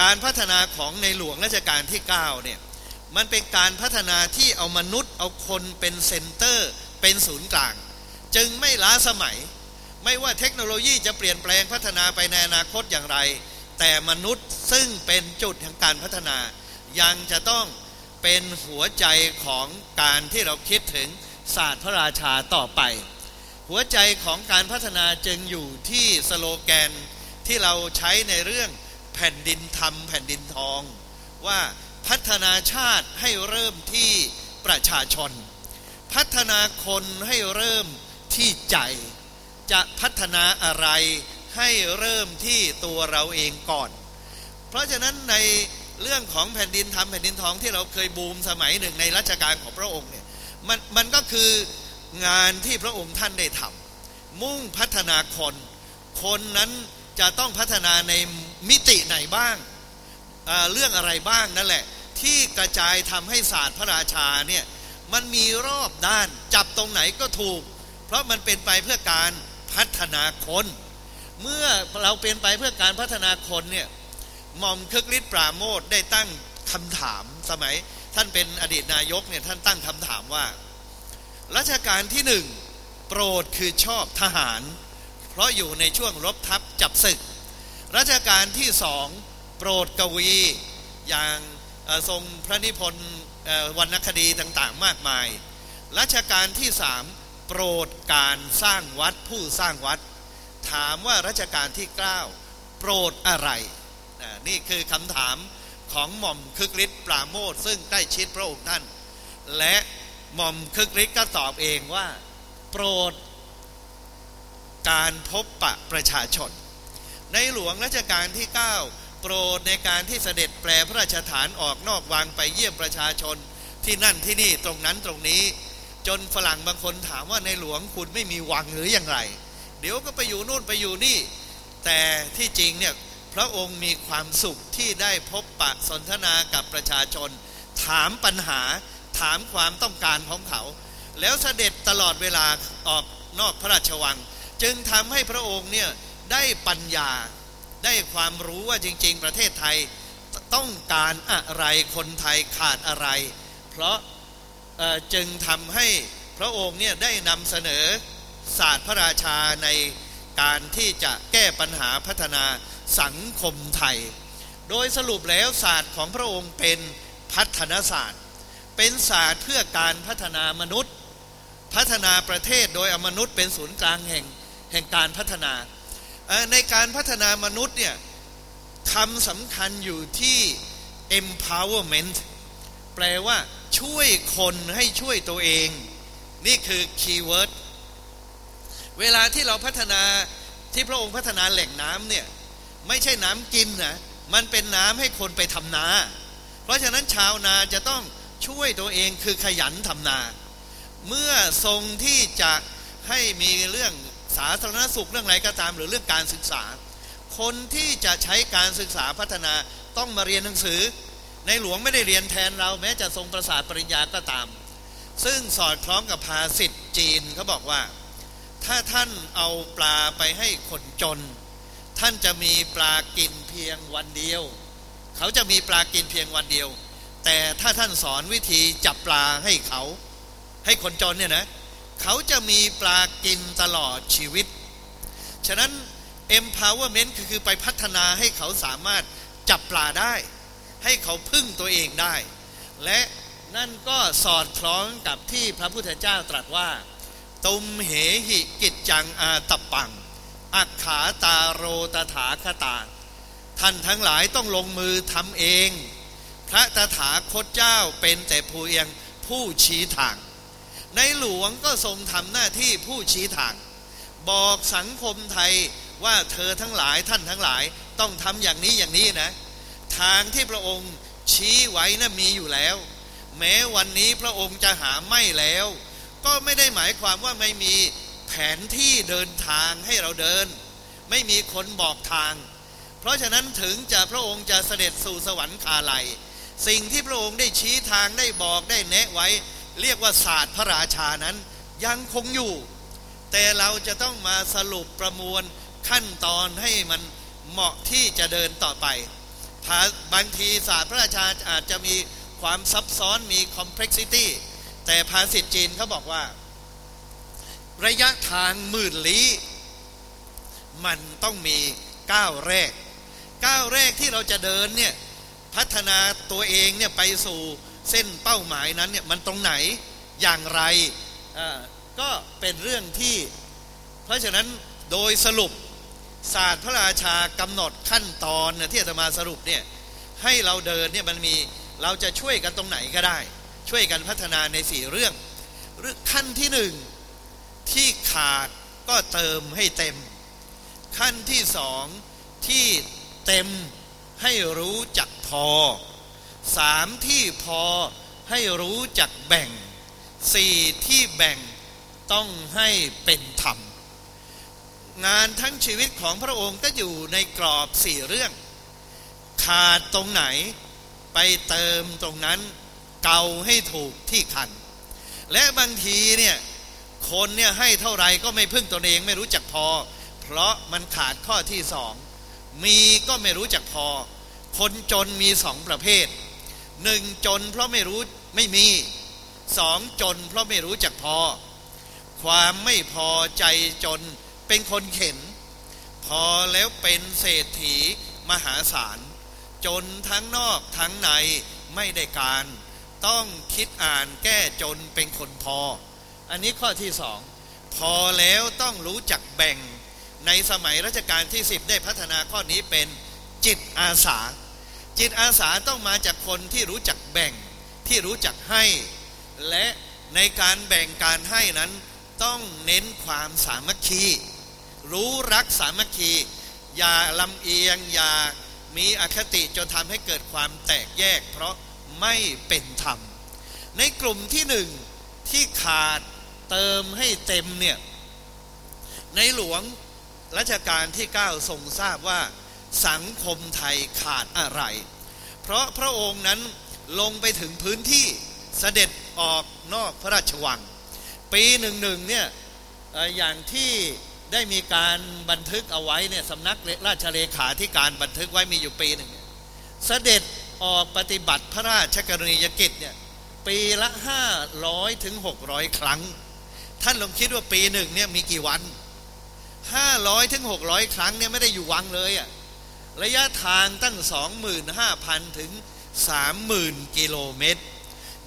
การพัฒนาของในหลวงราชการที่ 9 เนี่ย มันเป็นการพัฒนาที่เอามนุษย์เอาคนเป็นเซนเตอร์ เป็นศูนย์กลาง จึงไม่ล้าสมัย ไม่ว่าเทคโนโลยีจะเปลี่ยนแปลงพัฒนาไปในอนาคตอย่างไร แต่มนุษย์ซึ่งเป็นจุดแห่งการพัฒนา ยังจะต้องเป็นหัวใจของการที่เราคิดถึงศาสตร์พระราชาต่อไป หัวใจของการพัฒนาจึงอยู่ที่สโลแกนที่เราใช้ในเรื่องแผ่นดินธรรมแผ่นดินทอง ว่าพัฒนาชาติให้เริ่มที่ประชาชน พัฒนาคนให้เริ่มที่ใจ จะพัฒนาอะไรให้เริ่มที่ตัวเราเองก่อน เพราะฉะนั้นในเรื่องของแผ่นดินทำแผ่นดินทองที่เราเคยบูมสมัยหนึ่งในรัชกาลของพระองค์เนี่ยมันมันก็คือ งานที่พระองค์ท่านได้ทำมุ่งพัฒนาคน คนนั้นจะต้องพัฒนาในมิติไหนบ้างเเรื่องอะไรบ้างนั่นแหละ ที่กระจายทำให้ศาสตร์พระราชาเนี่ยมันมีรอบด้านจับตรงไหนก็ถูก เพราะมันเป็นไปเพื่อการพัฒนาคน เมื่อเราเป็นไปเพื่อการพัฒนาคนเนี่ยมอมคึกฤทธิ์ปราโมทได้ตั้งคำถามสมัย ท่านเป็นอดีตนายกเนี่ยท่านตั้งคำถามว่า รัชกาลที่หนึ่งโปรดคือชอบทหาร เพราะอยู่ในช่วงรบทัพจับศึก รัชกาลที่สองโปรดกวี อย่างทรงพระนิพนธ์วรรณคดีต่างๆ มากมาย รัชกาลที่สามโปรดการสร้างวัดผู้สร้างวัด ถามว่ารัชกาลที่ 9 โปรดอะไร นี่คือคำถามของหม่อมคึกฤทธิ์ปราโมทซึ่งใกล้ชิดพระองค์ท่าน และ หม่อมคึกฤทธิ์ก็ตอบเองว่า โปรดการพบปะประชาชน ในหลวงรัชกาลที่ 9 โปรดในการที่เสด็จแปลพระราชฐานออกนอกวังไปเยี่ยมประชาชนที่นั่นที่นี่ตรงนั้นตรงนี้ จนฝรั่งบางคนถามว่าในหลวงคุณไม่มีวังหรืออย่างไร เดี๋ยวก็ไปอยู่นู่นไปอยู่นี่ แต่ที่จริงเนี่ยพระองค์มีความสุขที่ได้พบปะสนทนากับประชาชน ถามปัญหา ถามความต้องการของเขา แล้วเสด็จตลอดเวลาออกนอกพระราชวัง จึงทำให้พระองค์เนี่ยได้ปัญญาได้ความรู้ว่าจริง ๆ ประเทศไทยต้องการอะไรคนไทยขาดอะไร เพราะจึงทำให้พระองค์เนี่ยได้นำเสนอศาสตร์พระราชาในการที่จะแก้ปัญหาพัฒนาสังคมไทย โดยสรุปแล้วศาสตร์ของพระองค์เป็นพัฒนศาสตร์ เป็นศาสตร์เพื่อการพัฒนามนุษย์ พัฒนาประเทศโดยเอามนุษย์เป็นศูนย์กลางแห่งแห่งการพัฒนา ในการพัฒนามนุษย์เนี่ยคำสำคัญอยู่ที่ empowerment แปลว่าช่วยคนให้ช่วยตัวเอง นี่คือ keyword เวลาที่เราพัฒนาที่พระองค์พัฒนาแหล่งน้ำเนี่ยไม่ใช่น้ำกินนะมันเป็นน้ำให้คนไปทำนา เพราะฉะนั้นชาวนาจะต้อง ช่วยตัวเองคือขยันทำนา เมื่อทรงที่จะให้มีเรื่องสาธารณสุขเรื่องอะไรก็ตาม หรือเรื่องการศึกษา คนที่จะใช้การศึกษาพัฒนาต้องมาเรียนหนังสือ ในหลวงไม่ได้เรียนแทนเราแม้จะทรงประสาทปริญญาก็ตาม ซึ่งสอดคล้องกับภาษิตจีนเขาบอกว่า ถ้าท่านเอาปลาไปให้คนจน ท่านจะมีปลากินเพียงวันเดียว เขาจะมีปลากินเพียงวันเดียว แต่ถ้าท่านสอนวิธีจับปลาให้เขา ให้คนจนเนี่ยนะเขาจะมีปลากินตลอดชีวิต ฉะนั้น empowerment คือคือไปพัฒนาให้เขาสามารถจับปลาได้ ให้เขาพึ่งตัวเองได้ และนั่นก็สอดคล้องกับที่พระพุทธเจ้าตรัสว่า ตุมเหหิกิจจังอาตปัง อักขาตาโรตถาคตา ท่านทั้งหลายต้องลงมือทำเอง พระตถาคตเจ้าเป็นแต่ผู้เอียงผู้ชี้ทาง ในหลวงก็ทรงทำหน้าที่ผู้ชี้ทาง บอกสังคมไทยว่าเธอทั้งหลายท่านทั้งหลายต้องทำอย่างนี้อย่างนี้นะ ทางที่พระองค์ชี้ไว้นะ่ะมีอยู่แล้ว แม้วันนี้พระองค์จะหาไม่แล้ว ก็ไม่ได้หมายความว่าไม่มีแผนที่เดินทางให้เราเดิน ไม่มีคนบอกทาง เพราะฉะนั้นถึงจะพระองค์จะเสด็จสู่สวรรคาลัย สิ่งที่พระองค์ได้ชี้ทางได้บอกได้แนะไว้ เรียกว่าศาสตร์พระราชานั้นยังคงอยู่ แต่เราจะต้องมาสรุปประมวลขั้นตอนให้มันเหมาะที่จะเดินต่อไป บางทีศาสตร์พระราชาอาจจะมีความซับซ้อนมี complexity แต่ภาษิตจีนเขาบอกว่า ระยะทางหมื่นลี้มันต้องมีก้าวแรกก้าวแรกที่เราจะเดินเนี่ย พัฒนาตัวเองเนี่ยไปสู่เส้นเป้าหมายนั้นเนี่ยมันตรงไหนอย่างไรก็เป็นเรื่องที่ เพราะฉะนั้นโดยสรุปศาสตร์พระราชากำหนดขั้นตอนที่จะมาสรุปเนี่ยให้เราเดินเนี่ยมันมีเราจะช่วยกันตรงไหนก็ได้ ช่วยกันพัฒนาในสี่เรื่องหรือขั้นที่หนึ่งที่ขาดก็เติมให้เต็ม ขั้นที่สองที่เต็มให้รู้จัก อสามที่พอให้รู้จักแบ่งสี่ที่แบ่งต้องให้เป็นธรรม งานทั้งชีวิตของพระองค์ก็อยู่ในกรอบสี่เรื่อง ขาดตรงไหนไปเติมตรงนั้น เกาให้ถูกที่คัน และบางทีเนี่ยคนเนี่ยให้เท่าไรก็ไม่พึ่งตนเองไม่รู้จักพอ เพราะมันขาดข้อที่สองมีก็ไม่รู้จักพอ คนจนมีสองประเภทหนึ่งจนเพราะไม่รู้ไม่มีสองจนเพราะไม่รู้จักพอ ความไม่พอใจจนเป็นคนเข็น พอแล้วเป็นเศรษฐีมหาศาล จนทั้งนอกทั้งในไม่ได้การ ต้องคิดอ่านแก้จนเป็นคนพอ อันนี้ข้อที่สองพอแล้วต้องรู้จักแบ่ง ในสมัยรัชกาลที่สิบได้พัฒนาข้อนี้เป็นจิตอาสา จิตอาสาต้องมาจากคนที่รู้จักแบ่งที่รู้จักให้ และในการแบ่งการให้นั้น ต้องเน้นความสามัคคี รู้รักสามัคคี อย่าลำเอียง อย่ามีอคติจนทำให้เกิดความแตกแยก เพราะไม่เป็นธรรม ในกลุ่มที่หนึ่งที่ขาดเติมให้เต็มเนี่ยในหลวงรัชกาลที่ 9 ทรงทราบว่า สังคมไทยขาดอะไร เพราะพระองค์นั้นลงไปถึงพื้นที่เสด็จออกนอกพระราชวัง ปีหนึ่งหนึ่งเนี่ยอย่างที่ได้มีการบันทึกเอาไว้เนี่ยสำนักราชเลขาธิการบันทึกไว้มีอยู่ปีหนึ่งเสด็จออกปฏิบัติพระราชกรณียกิจเนี่ยปีละห้าร้อยถึงหกร้อยครั้ง ท่านลองคิดว่าปีหนึ่งเนี่ยมีกี่วันห้าร้อยถึงหกร้อยครั้งเนี่ยไม่ได้อยู่วังเลยอะ่ะ ระยะทางตั้ง 25,000 ถึง 30,000 กิโลเมตร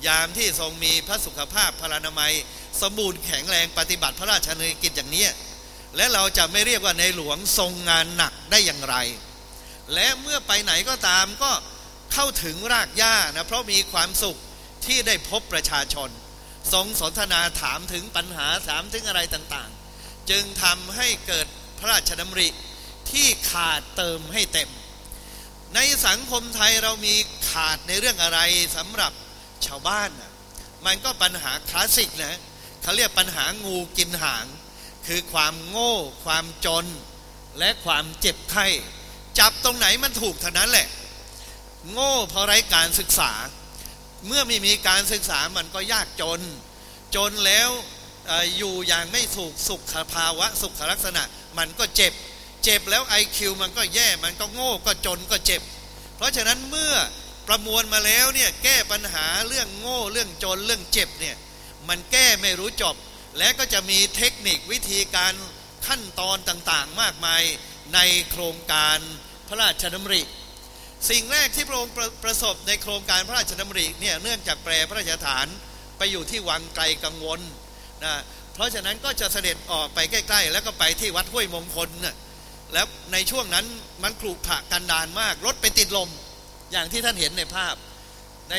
ยามที่ทรงมีพระสุขภาพพลานามัย สมบูรณ์แข็งแรงปฏิบัติพระราชนกิจอย่างนี้ และเราจะไม่เรียกว่าในหลวงทรงงานหนักได้อย่างไร และเมื่อไปไหนก็ตามก็เข้าถึงรากหญ้านะเพราะมีความสุขที่ได้พบประชาชน ทรงสนทนาถามถึงปัญหาถามถึงอะไรต่างๆ จึงทำให้เกิดพระราชดำริ ที่ขาดเติมให้เต็ม ในสังคมไทยเรามีขาดในเรื่องอะไรสำหรับชาวบ้านนะมันก็ปัญหาคลาสสิกนะเขาเรียกปัญหางูกินหาง คือความโง่ ความจน และความเจ็บไข้ จับตรงไหนมันถูกเท่านั้นแหละ โง่เพราะไร้การศึกษา เมื่อไม่มีการศึกษามันก็ยากจน จนแล้วอยู่อย่างไม่ถูกสุขภาวะสุขลักษณะ มันก็เจ็บ เจ็บแล้วไอคิวมันก็แย่มันก็โง่ก็จนก็เจ็บ เพราะฉะนั้นเมื่อประมวลมาแล้วเนี่ยแก้ปัญหาเรื่องโง่เรื่องจนเรื่องเจ็บเนี่ยมันแก้ไม่รู้จบ และก็จะมีเทคนิควิธีการขั้นตอนต่างๆ มากมายในโครงการพระราชดำริ สิ่งแรกที่พระองค์ประสบในโครงการพระราชดำริเนี่ยเนื่องจากแปลพระราชฐานไปอยู่ที่วังไกลกังวลนะเพราะฉะนั้นก็จะเสด็จออกไปใกล้ ๆ แล้วก็ไปที่วัดห้วยมงคลน่ะ แล้วในช่วงนั้นมันขรุขระกันดานมาก รถไปติดลมอย่างที่ท่านเห็นในภาพใน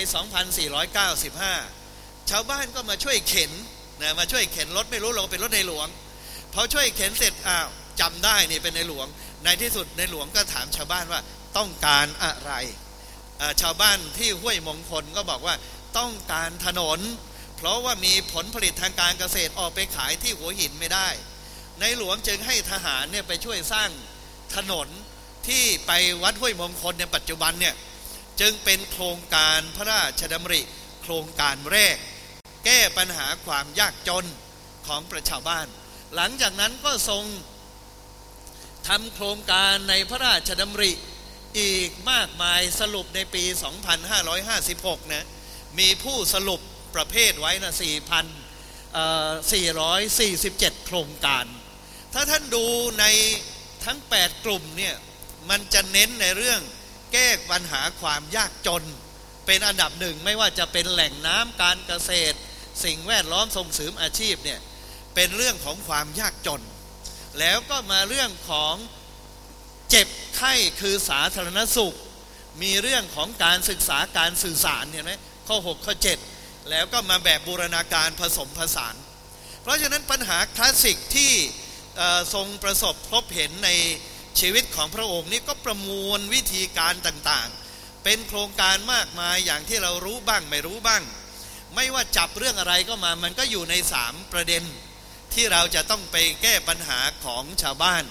2495 ชาวบ้านก็มาช่วยเข็นนะมาช่วยเข็นรถไม่รู้เราเป็นรถในหลวงพอช่วยเข็นเสร็จอ้าวจำได้นี่เป็นในหลวง ในที่สุดในหลวงก็ถามชาวบ้านว่าต้องการอะไร ชาวบ้านที่ห้วยมงคลก็บอกว่าต้องการถนน เพราะว่ามีผลผลิตทางการเกษตรออกไปขายที่หัวหินไม่ได้ ในหลวงจึงให้ทหารเนี่ยไปช่วยสร้างถนนที่ไปวัดห้วยมงคลในปัจจุบันเนี่ยจึงเป็นโครงการพระราชดำริ โครงการแรก แก้ปัญหาความยากจนของประชาบ้าน หลังจากนั้นก็ทรงทำโครงการในพระราชดำริอีกมากมายสรุปในปี 2556 นะ มีผู้สรุปประเภทไว้นะ4,447 โครงการ ถ้าท่านดูในทั้ง 8 กลุ่มเนี่ยมันจะเน้นในเรื่องแก้ปัญหาความยากจน เป็นอันดับหนึ่งไม่ว่าจะเป็นแหล่งน้ำการเกษตร สิ่งแวดล้อมส่งเสริมอาชีพเนี่ยเป็นเรื่องของความยากจน แล้วก็มาเรื่องของเจ็บไข้คือสาธารณสุข มีเรื่องของการศึกษาการสื่อสารเห็นไหมข้อ 6 ข้อ 7 แล้วก็มาแบบบูรณาการผสมผสาน เพราะฉะนั้นปัญหาคลาสสิกที่ ทรงประสบพบเห็นในชีวิตของพระองค์นี่ก็ประมวลวิธีการต่างๆ เป็นโครงการมากมายอย่างที่เรารู้บ้างไม่รู้บ้าง ไม่ว่าจับเรื่องอะไรก็มามันก็อยู่ในสามประเด็น ที่เราจะต้องไปแก้ปัญหาของชาวบ้าน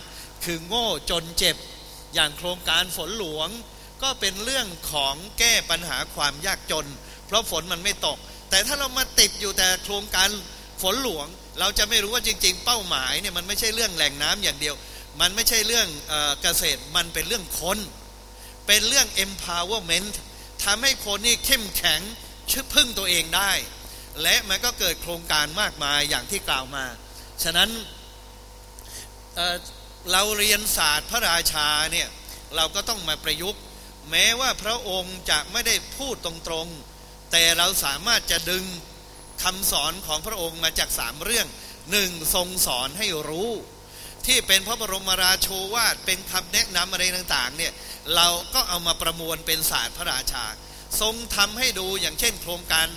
คือโง่จนเจ็บ อย่างโครงการฝนหลวง ก็เป็นเรื่องของแก้ปัญหาความยากจน เพราะฝนมันไม่ตก แต่ถ้าเรามาติดอยู่แต่โครงการฝนหลวง เราจะไม่รู้ว่าจริง ๆ เป้าหมายเนี่ยมันไม่ใช่เรื่องแหล่งน้ำอย่างเดียว มันไม่ใช่เรื่องเกษตรมันเป็นเรื่องคน เป็นเรื่อง empowerment ทำให้คนนี่เข้มแข็งชึพึ่งตัวเองได้ และมันก็เกิดโครงการมากมายอย่างที่กล่าวมา ฉะนั้นเเราเรียนศาสตร์พระราชาเนี่ยเราก็ต้องมาประยุกต์ แม้ว่าพระองค์จะไม่ได้พูดตรงๆ แต่เราสามารถจะดึง คำสอนของพระองค์มาจากสามเรื่องหนึ่งทรงสอนให้รู้ ที่เป็นพระบรมราโชวาทเป็นคำแนะนำอะไรต่างๆเนี่ยเราก็เอามาประมวลเป็นศาสตร์พระราชา ทรงทำให้ดูอย่างเช่น โครงการ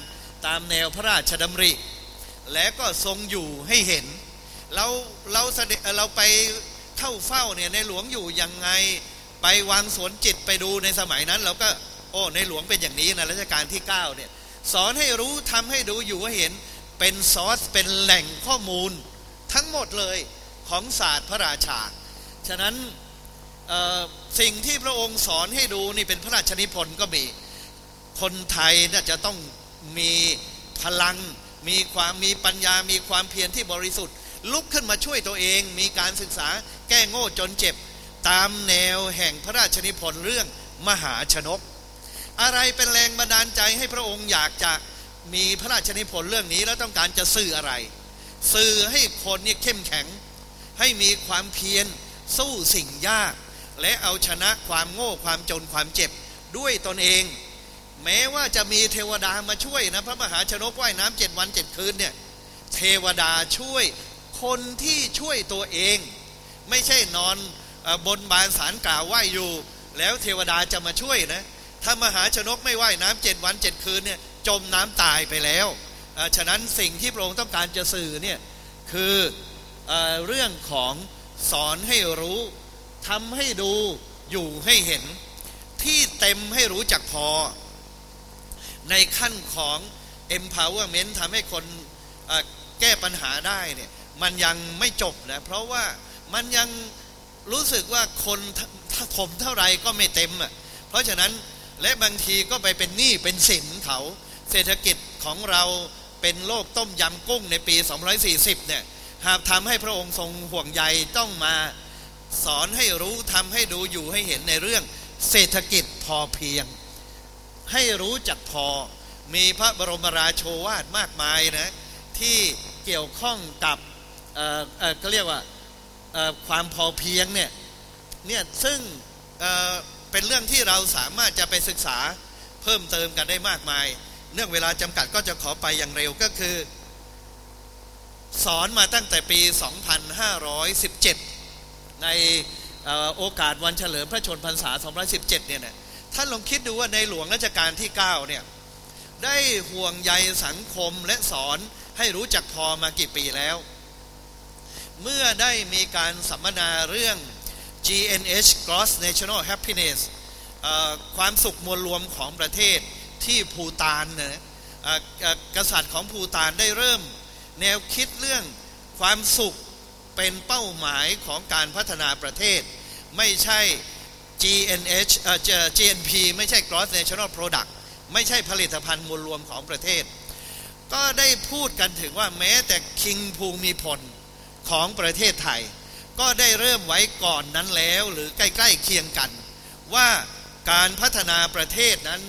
ตามแนวพระราชดำริ และก็ทรงอยู่ให้เห็น เราเราเราไปเข้าเฝ้าเนี่ยในหลวงอยู่ยังไงไปวางสวนจิตไปดูในสมัยนั้น เราก็โอ้ในหลวงเป็นอย่างนี้นะรัชกาลที่9เนี่ย สอนให้รู้ทำให้ดูอยู่ให้เห็น เป็นซอสเป็นแหล่งข้อมูล ทั้งหมดเลยของศาสตร์พระราชา ฉะนั้นสิ่งที่พระองค์สอนให้ดูนี่เป็นพระราชนิพนธ์ก็มี คนไทยน่าจะต้องมีพลัง มีความมีปัญญา มีความเพียรที่บริสุทธิ์ ลุกขึ้นมาช่วยตัวเอง มีการศึกษาแก้โง่จนเจ็บ ตามแนวแห่งพระราชนิพนธ์เรื่องมหาชนก อะไรเป็นแรงบันดาลใจให้พระองค์อยากจะมีพระราชนิพนธ์เรื่องนี้แล้วต้องการจะสื่ออะไร สื่อให้คนเนี่ยเข้มแข็ง ให้มีความเพียรสู้สิ่งยาก และเอาชนะความโง่ความจนความเจ็บด้วยตนเอง แม้ว่าจะมีเทวดามาช่วยนะพระมหาชนกว่ายน้ำเจ็ดวันเจ็ดคืนเนี่ยเทวดาช่วยคนที่ช่วยตัวเอง ไม่ใช่นอนบนบานสารกล่าวไหวอยู่ แล้วเทวดาจะมาช่วยนะ ถ้ามหาชนกไม่ว่ายน้ำเจ็ดวันเจ็ดคืนเนี่ยจมน้ำตายไปแล้วฉะนั้นสิ่งที่พระองค์ต้องการจะสื่อเนี่ยคือเอเรื่องของสอนให้รู้ทำให้ดูอยู่ให้เห็น ที่เต็มให้รู้จักพอ ในขั้นของ empowerment ทำให้คนแก้ปัญหาได้เนี่ยมันยังไม่จบนะเพราะว่ามันยังรู้สึกว่าคนถมเท่าไรก็ไม่เต็มอะเพราะฉะนั้น และบางทีก็ไปเป็นหนี้เป็นสินเขาเศรษฐกิจของเราเป็นโลกต้มยำกุ้งในปี 240 เนี่ยหากทำให้พระองค์ทรงห่วงใยต้องมาสอนให้รู้ทำให้ดูอยู่ให้เห็นในเรื่องเศรษฐกิจพอเพียง ให้รู้จักพอมีพระบรมราโชวาทมากมายนะที่เกี่ยวข้องกับเออเออก็เรียกว่าความพอเพียงเนี่ยเนี่ยซึ่ง เป็นเรื่องที่เราสามารถจะไปศึกษาเพิ่มเติมกันได้มากมาย เนื่องเวลาจำกัดก็จะขอไปอย่างเร็วก็คือ สอนมาตั้งแต่ปี 2517 ในโอกาสวันเฉลิมพระชนพรรษา217 เนี่ยนะท่านลองคิดดูว่าในหลวงรัชกาลที่ 9 เนี่ยได้ห่วงใยสังคมและสอนให้รู้จักพอมากี่ปีแล้ว เมื่อได้มีการสัมมนาเรื่อง GNH Gross National Happiness ความสุขมวลรวมของประเทศที่ภูตานนะกษัตริย์ของภูตานได้เริ่ม แนวคิดเรื่องความสุขเป็นเป้าหมายของการพัฒนาประเทศ ไม่ใช่ GNH เอ่อ GNP ไม่ใช่ Gross National Product ไม่ใช่ผลิตภัณฑ์มวลรวมของประเทศ ก็ได้พูดกันถึงว่าแม้แต่คิงภูมิพลของประเทศไทย ก็ได้เริ่มไว้ก่อนนั้นแล้วหรือใกล้ๆเคียงกัน ว่าการพัฒนาประเทศนั้น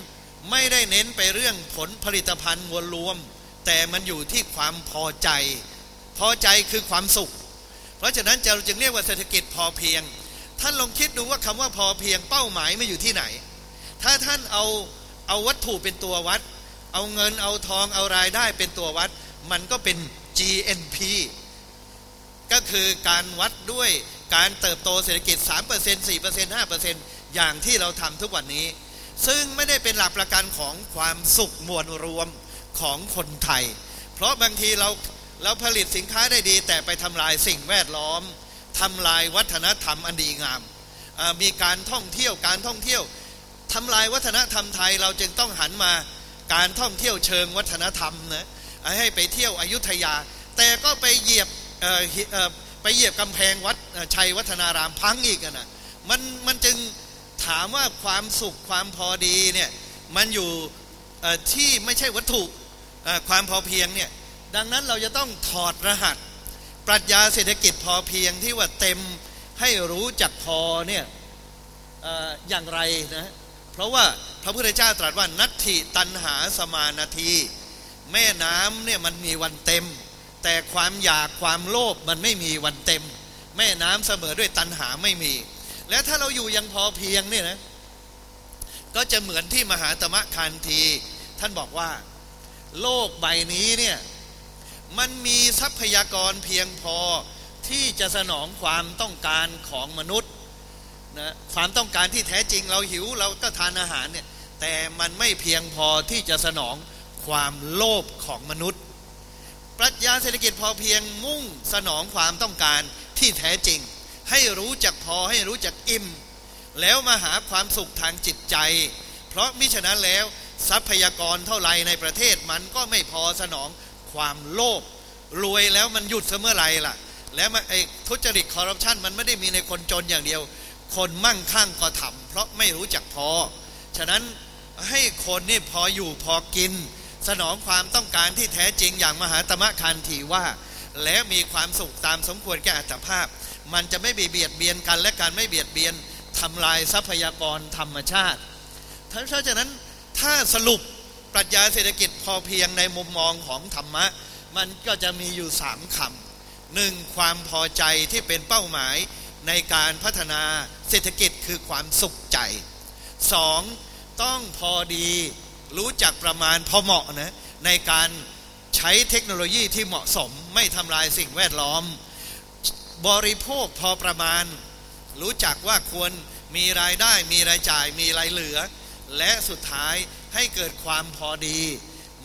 ไม่ได้เน้นไปเรื่องผลผลิตภัณฑ์มวลรวม แต่มันอยู่ที่ความพอใจ พอใจคือความสุข เพราะฉะนั้นเราจึงเรียกว่าเศรษฐกิจพอเพียง ท่านลองคิดดูว่าคำว่าพอเพียงเป้าหมายไม่อยู่ที่ไหน ถ้าท่านเอาเอาวัตถุเป็นตัววัด เอาเงินเอาทองเอารายได้เป็นตัววัด มันก็เป็น GNP ก็คือการวัดด้วยการเติบโตเศรษฐกิจ 3% 4% 5%อย่างที่เราทำทุกวันนี้ ซึ่งไม่ได้เป็นหลักประกันของความสุขมวลรวมของคนไทย เพราะบางทีเราเราผลิตสินค้าได้ดี แต่ไปทำลายสิ่งแวดล้อมทำลายวัฒนธรรมอันดีงาม มีการท่องเที่ยวการท่องเที่ยวทำลายวัฒนธรรมไทยเราจึงต้องหันมาการท่องเที่ยวเชิงวัฒนธรรมนะให้ไปเที่ยวอยุธยา แต่ก็ไปเหยียบ ไปเหยียบกำแพงวัดชัยวัฒนารามพังอีกนะมันมันจึงถามว่าความสุขความพอดีเนี่ยมันอยู่ที่ไม่ใช่วัตถุความพอเพียงเนี่ยดังนั้นเราจะต้องถอดรหัส ปรัชญาเศรษฐกิจพอเพียงที่ว่าเต็มให้รู้จักพอเนี่ยออย่างไรนะเพราะว่าพระพุทธเจ้าตรัสว่านัตถิตันหาสมานาที แม่น้ำเนี่ยมันมีวันเต็ม แต่ความอยากความโลภมันไม่มีวันเต็ม แม่น้ำเสมอด้วยตันหาไม่มี แล้วถ้าเราอยู่ยังพอเพียงเนี่ยนะก็จะเหมือนที่มหาตมะคันที ท่านบอกว่า โลกใบนี้เนี่ยมันมีทรัพยากรเพียงพอที่จะสนองความต้องการของมนุษย์นะความต้องการที่แท้จริงเราหิวเราก็ทานอาหารเนี่ยแต่มันไม่เพียงพอที่จะสนองความโลภของมนุษย์ ปรัชญาเศรษฐกิจพอเพียงมุ่งสนองความต้องการที่แท้จริง ให้รู้จักพอให้รู้จักอิ่ม แล้วมาหาความสุขทางจิตใจ เพราะมิฉะนั้นแล้วทรัพยากรเท่าไรในประเทศมันก็ไม่พอสนองความโลภรวยแล้วมันหยุดเสมอไรล่ะ แล้วไอ้ทุจริตคอร์รัปชันมันไม่ได้มีในคนจนอย่างเดียว คนมั่งคั่งก็ทำเพราะไม่รู้จักพอ ฉะนั้นให้คนนี่พออยู่พอกิน สนองความต้องการที่แท้จริงอย่างมหาตมะคันทีว่า แล้วมีความสุขตามสมควรแก่อัตภาพ มันจะไม่เบียดเบียนกันและการไม่เบียดเบียนทำลายทรัพยากรธรรมชาติทั้งฉะนั้นถ้าสรุปปรัชญาเศรษฐกิจพอเพียงในมุมมองของธรรมะ มันก็จะมีอยู่สามคำหนึ่งความพอใจที่เป็นเป้าหมายในการพัฒนาเศรษฐกิจคือความสุขใจสองต้องพอดี รู้จักประมาณพอเหมาะนะในการใช้เทคโนโลยีที่เหมาะสมไม่ทำลายสิ่งแวดล้อม บริโภคพอประมาณ รู้จักว่าควรมีรายได้มีรายจ่ายมีรายเหลือ และสุดท้ายให้เกิดความพอดี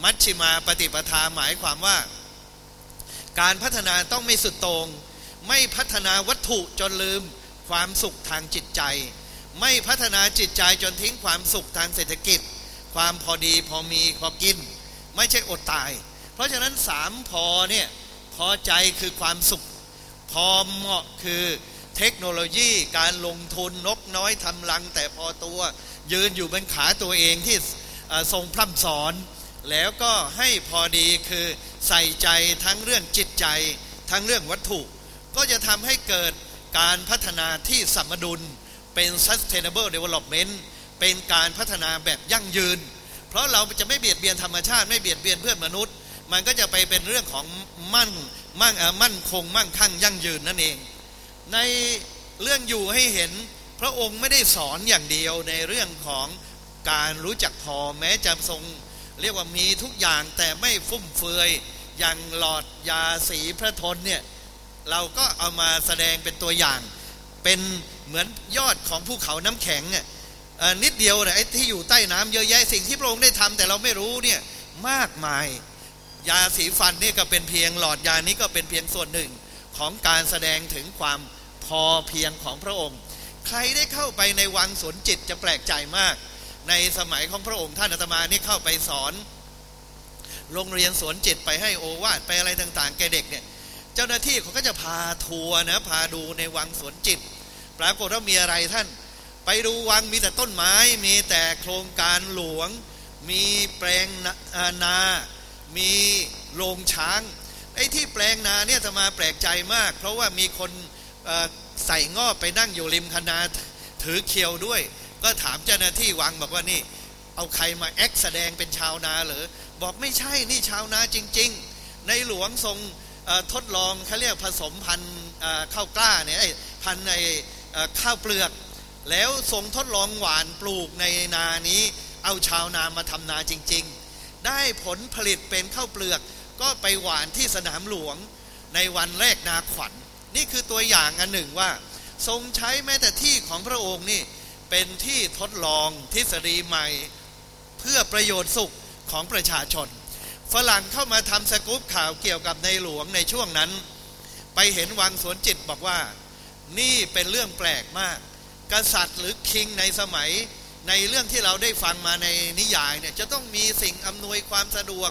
มัชชิมาปฏิปทาหมายความว่า การพัฒนาต้องไม่สุดตรง ไม่พัฒนาวัตถุจนลืมความสุขทางจิตใจ ไม่พัฒนาจิตใจจนทิ้งความสุขทางเศรษฐกิจ ความพอดีพอมีพอกิน ไม่ใช่อดตาย เพราะฉะนั้นสามพอเนี่ยพอใจคือความสุข พอเหมาะคือเทคโนโลยีการลงทุนนกน้อยทำลัง แต่พอตัวยืนอยู่บนขาตัวเองที่ทรงพร่ำสอน แล้วก็ให้พอดีคือใส่ใจทั้งเรื่องจิตใจ ทั้งเรื่องวัตถุ ก็จะทำให้เกิดการพัฒนาที่สมดุลเป็น sustainable development เป็นการพัฒนาแบบยั่งยืน เพราะเราจะไม่เบียดเบียนธรรมชาติ ไม่เบียดเบียนเพื่อนมนุษย์ มันก็จะไปเป็นเรื่องของมั่นมั่งมั่นคงมั่งคั่งยั่งยืนนั่นเอง ในเรื่องอยู่ให้เห็นพระองค์ไม่ได้สอนอย่างเดียวในเรื่องของการรู้จักพอแม้จะทรง เรียกว่ามีทุกอย่างแต่ไม่ฟุ่มเฟือยอย่างหลอดยาสีพระทนเนี่ยเราก็เอามาแสดงเป็นตัวอย่าง เป็นเหมือนยอดของภูเขาน้ำแข็งอะ นิดเดียวนะไอ้ที่อยู่ใต้น้ำเยอะแยะสิ่งที่พระองค์ได้ทำแต่เราไม่รู้เนี่ยมากมาย ยาสีฟันนี่ก็เป็นเพียงหลอดยานี้ก็เป็นเพียงส่วนหนึ่งของการแสดงถึงความพอเพียงของพระองค์ ใครได้เข้าไปในวังสวนจิตจะแปลกใจมาก ในสมัยของพระองค์ท่านอาตมานี่เข้าไปสอน โรงเรียนสวนจิตไปให้โอวาทไปอะไรต่างๆ แกเด็กเนี่ยเจ้าหน้าที่เขาก็จะพาทัวร์นะพาดูในวังสวนจิต ปรากฏว่ามีอะไรท่าน ไปดูวังมีแต่ต้นไม้มีแต่โครงการหลวง มีแปลงนา มีโรงช้างไอ้ที่แปลงนาเนี่ยจะมาแปลกใจมาก เพราะว่ามีคนใส่งอบไปนั่งอยู่ริมคณาถือเคียวด้วย ก็ถามเจ้าหน้าที่วังบอกว่านี่ เอาใครมาแอคแสดงเป็นชาวนาเหรอบอกไม่ใช่นี่ชาวนาจริง ๆ ในหลวงทรงทดลองเขาเรียกผสมพันธุ์ข้าวกล้าเนี่ยพันธุ์ในข้าวเปลือก แล้วทรงทดลองหวานปลูกในนานี้ เอาชาวนามาทำนาจริง ๆ ได้ผลผลิตเป็นข้าวเปลือก ก็ไปหวานที่สนามหลวงในวันแรกนาขวัญนนี่คือตัวอย่างอันหนึ่งว่า ทรงใช้แม้แต่ที่ของพระองค์นี่เป็นที่ทดลองทฤษฎีใหม่ เพื่อประโยชน์สุขของประชาชน ฝรั่งเข้ามาทำสกู๊ปข่าวเกี่ยวกับในหลวงในช่วงนั้น ไปเห็นวังสวนจิตบอกว่า นี่เป็นเรื่องแปลกมาก กษัตริย์หรือคิงในสมัยในเรื่องที่เราได้ฟังมาในนิยายเนี่ยจะต้องมีสิ่งอำนวยความสะดวก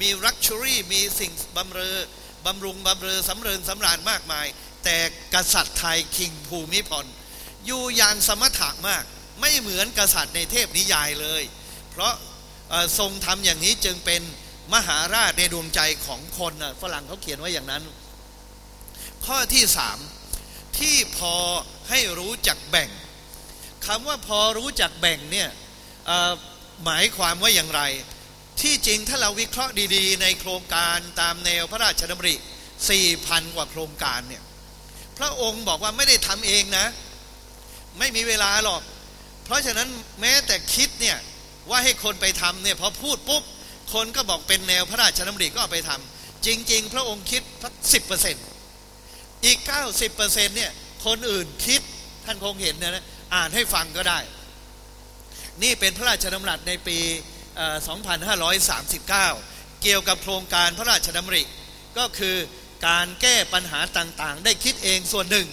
มีรักชูรี่มีสิ่งบำเรอบำรุงบำเรอสำเริญสำราญมากมาย แต่กษัตริย์ไทยคิงภูมิพลอยู่อย่างสมถะมาก ไม่เหมือนกษัตริย์ในเทพนิยายเลย เพราะทรงทำอย่างนี้จึงเป็นมหาราชในดวงใจของคนฝรั่งเขาเขียนไว้อย่างนั้น ข้อที่สาม ที่พอให้รู้จักแบ่งคำว่าพอรู้จักแบ่งเนี่ยหมายความว่าอย่างไร ที่จริงถ้าเราวิเคราะห์ดีๆ ในโครงการตามแนวพระราชดำริสี่พันกว่าโครงการเนี่ยพระองค์บอกว่าไม่ได้ทำเองนะ ไม่มีเวลาหรอก เพราะฉะนั้นแม้แต่คิดเนี่ยว่าให้คนไปทำเนี่ยพอพูดปุ๊บ คนก็บอกเป็นแนวพระราชดำริก็เอาไปทำจริง ๆ พระองค์คิดพักสิบเปอร์เซ็นต์ อีกเก้าสิบเปอร์เซ็นต์เนี่ยคนอื่นคิดท่านคงเห็นนะอ่านให้ฟังก็ได้ นี่เป็นพระราชดำรัสในปี 2539 เกี่ยวกับโครงการพระราชดำริ ก็คือการแก้ปัญหาต่างๆ ได้คิดเองส่วนหนึ่ง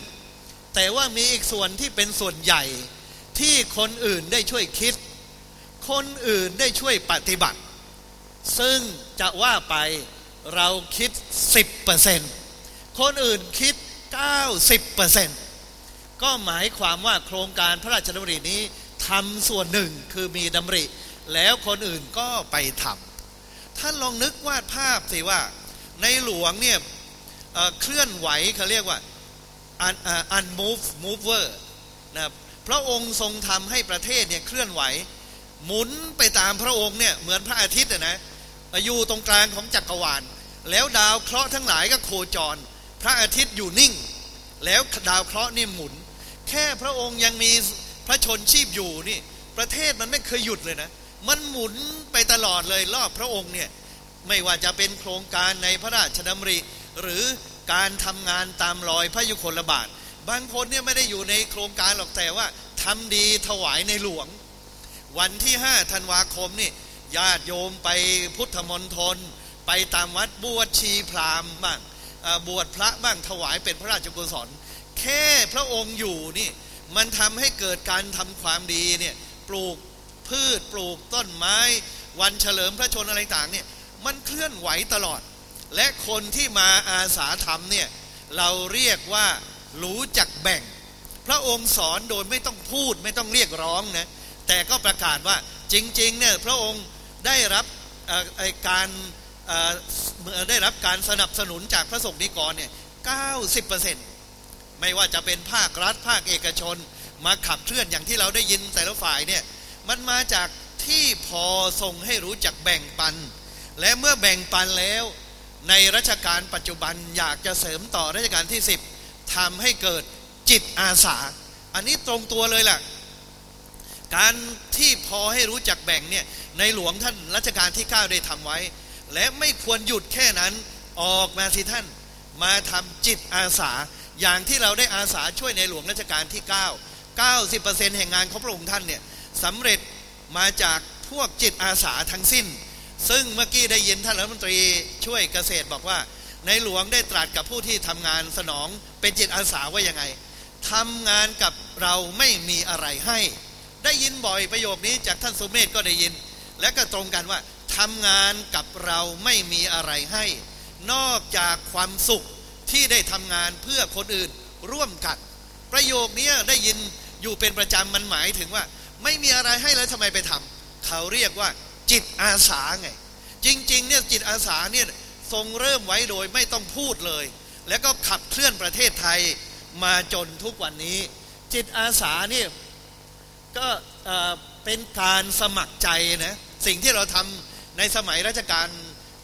แต่ว่ามีอีกส่วนที่เป็นส่วนใหญ่ที่คนอื่นได้ช่วยคิด คนอื่นได้ช่วยปฏิบัติ ซึ่งจะว่าไปเราคิด 10% คนอื่นคิด 90%ก็หมายความว่าโครงการพระราชดำรินี้ทำส่วนหนึ่งคือมีดำริ แล้วคนอื่นก็ไปทำท่านลองนึกวาดภาพสิว่า ในหลวงเนี่ยเเคลื่อนไหวเขาเรียกว่า unmove mover นะพระองค์ทรงทำให้ประเทศเนี่ยเคลื่อนไหว หมุนไปตามพระองค์เนี่ยเหมือนพระอาทิตย์นะอยู่ตรงกลางของจักรวาลแล้วดาวเคราะห์ทั้งหลายก็โคจร พระอาทิตย์อยู่นิ่ง แล้วดาวเคราะห์นี่หมุน แค่พระองค์ยังมีพระชนชีพอยู่นี่ ประเทศมันไม่เคยหยุดเลยนะ มันหมุนไปตลอดเลยรอบพระองค์เนี่ยไม่ว่าจะเป็นโครงการในพระราชดำริ หรือการทำงานตามรอยพระยุคลบาท บางคนเนี่ยไม่ได้อยู่ในโครงการหรอกแต่ว่าทำดีถวายในหลวง วันที่ห้าธันวาคมนี่ญาติโยมไปพุทธมณฑลไปตามวัดบวชชีพราหมณ์บ้าง บวชพระบ้างถวายเป็นพระราชกุศลแค่พระองค์อยู่นี่มันทำให้เกิดการทำความดีเนี่ยปลูกพืชปลูกต้นไม้ วันเฉลิมพระชนอะไรต่างเนี่ยมันเคลื่อนไหวตลอด และคนที่มาอาสาทำเนี่ยเราเรียกว่ารู้จักแบ่ง พระองค์สอนโดยไม่ต้องพูดไม่ต้องเรียกร้องนะแต่ก็ประกาศว่าจริงๆเนี่ยพระองค์ได้รับการ ได้รับการสนับสนุนจากพระสงฆ์นิกรเนี่ย90%ไม่ว่าจะเป็นภาครัฐภาคเอกชน มาขับเคลื่อนอย่างที่เราได้ยินแต่ละฝ่ายเนี่ยมันมาจากที่พอทรงให้รู้จักแบ่งปัน และเมื่อแบ่งปันแล้วในรัชกาลปัจจุบันอยากจะเสริมต่อรัชกาลที่ 10ทำให้เกิดจิตอาสา อันนี้ตรงตัวเลยแหละการที่พอให้รู้จักแบ่งเนี่ยในหลวงท่านรัชกาลที่ 9 ได้ทำไว้ และไม่ควรหยุดแค่นั้นออกมาสิท่าน มาทำจิตอาสา อย่างที่เราได้อาสาช่วยในหลวงรัชกาลที่ 9 90%แห่งงานของพระองค์ท่านเนี่ยสำเร็จมาจากพวกจิตอาสาทั้งสิ้น ซึ่งเมื่อกี้ได้ยินท่านรัฐมนตรีช่วยเกษตรบอกว่า ในหลวงได้ตรัสกับผู้ที่ทำงานสนองเป็นจิตอาสาว่ายังไงทำงานกับเราไม่มีอะไรให้ ได้ยินบ่อยประโยคนี้จากท่านสุเมธก็ได้ยิน และก็ตรงกันว่า ทำงานกับเราไม่มีอะไรให้ นอกจากความสุขที่ได้ทำงานเพื่อคนอื่นร่วมกัน ประโยคนี้ได้ยินอยู่เป็นประจำมันหมายถึงว่า ไม่มีอะไรให้แล้วทำไมไปทำเขาเรียกว่าจิตอาสาไง จริง ๆ เนี่ยจิตอาสาเนี่ยทรงเริ่มไว้โดยไม่ต้องพูดเลย แล้วก็ขับเคลื่อนประเทศไทยมาจนทุกวันนี้ จิตอาสาเนี่ยก็เป็นการสมัครใจนะ สิ่งที่เราทำ ในสมัยรัชกาล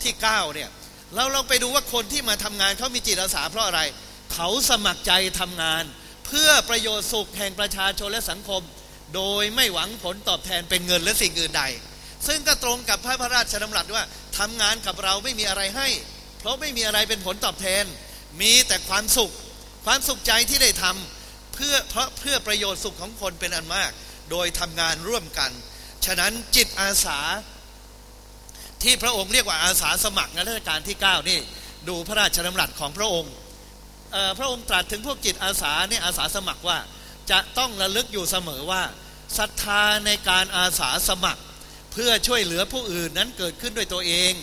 ที่9เนี่ยเราเราไปดูว่าคนที่มาทำงานเขามีจิตอาสาเพราะอะไร เขาสมัครใจทำงาน เพื่อประโยชน์สุขแห่งประชาชนและสังคม โดยไม่หวังผลตอบแทนเป็นเงินและสิ่งอื่นใด ซึ่งก็ตรงกับพระพระราชดำรัสว่าทำงานกับเราไม่มีอะไรให้ เพราะไม่มีอะไรเป็นผลตอบแทน มีแต่ความสุข ความสุขใจที่ได้ทำเพื่อเพราะเพื่อประโยชน์สุขของคนเป็นอันมาก โดยทำงานร่วมกัน ฉะนั้นจิตอาสา ที่พระองค์เรียกว่าอาสาสมัครในรัชกาลที่ 9 นี่ ดูพระราชดำรัสของพระองค์พระองค์ตรัสถึงพวกจิตอาสาเนี่ยอาสาสมัครว่าจะต้องระลึกอยู่เสมอว่าศรัทธาในการอาสาสมัคร เพื่อช่วยเหลือผู้อื่นนั้นเกิดขึ้นด้วยตัวเอง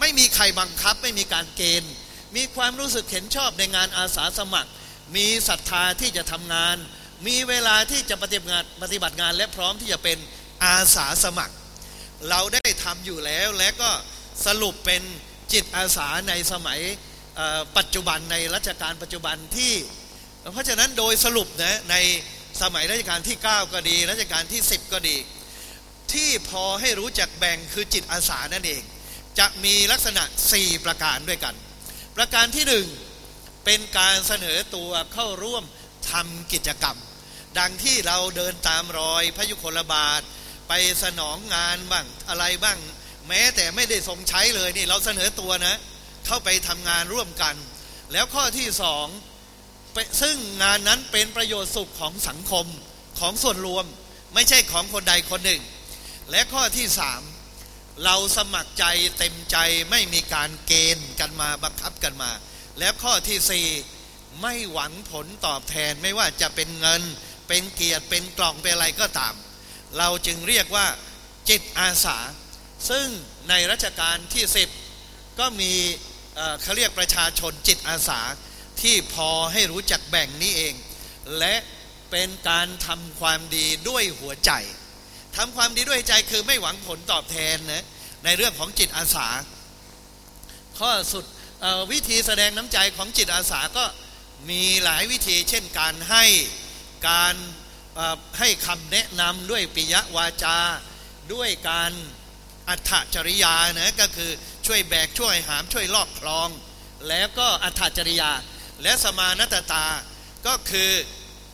ไม่มีใครบังคับไม่มีการเกณฑ์ มีความรู้สึกเห็นชอบในงานอาสาสมัคร มีศรัทธาที่จะทำงาน มีเวลาที่จะปฏิบัติงานปฏิบัติงานและพร้อมที่จะเป็นอาสาสมัคร เราได้ทำอยู่แล้วและก็สรุปเป็นจิตอาสาในสมัยปัจจุบันในรัชกาลปัจจุบันที่ เพราะฉะนั้นโดยสรุปนะในสมัยรัชกาลที่ 9 ก็ดี รัชกาลที่ 10 ก็ดี ที่พอให้รู้จักแบ่งคือจิตอาสานั่นเอง จะมีลักษณะ 4 ประการด้วยกัน ประการที่หนึ่งเป็นการเสนอตัวเข้าร่วมทำกิจกรรม ดังที่เราเดินตามรอยพระยุคลบาท ไปสนองงานบ้างอะไรบ้าง แม้แต่ไม่ได้ทรงใช้เลยนี่เราเสนอตัวนะ เข้าไปทำงานร่วมกัน แล้วข้อที่สองซึ่งงานนั้นเป็นประโยชน์สุขของสังคมของส่วนรวม ไม่ใช่ของคนใดคนหนึ่ง และข้อที่สามเราสมัครใจเต็มใจไม่มีการเกณฑ์กันมาบังคับกันมา แล้วข้อที่สี่ไม่หวังผลตอบแทนไม่ว่าจะเป็นเงิน เป็นเกียรติเป็นกล่องเป็นอะไรก็ตาม เราจึงเรียกว่าจิตอาสา ซึ่งในรัชกาลที่สิบก็มีเขาเรียกประชาชนจิตอาสาที่พอให้รู้จักแบ่งนี้เอง และเป็นการทำความดีด้วยหัวใจทำความดีด้วยใจคือไม่หวังผลตอบแทนนะในเรื่องของจิตอาสา ข้อสุดวิธีแสดงน้ำใจของจิตอาสาก็มีหลายวิธี เช่นการให้การ ให้คำแนะนำด้วยปิยวาจา ด้วยการอัตจริยานะก็คือช่วยแบกช่วยหามช่วยลอกคลอง แล้วก็อัตจริยา และสมานตตาก็คือ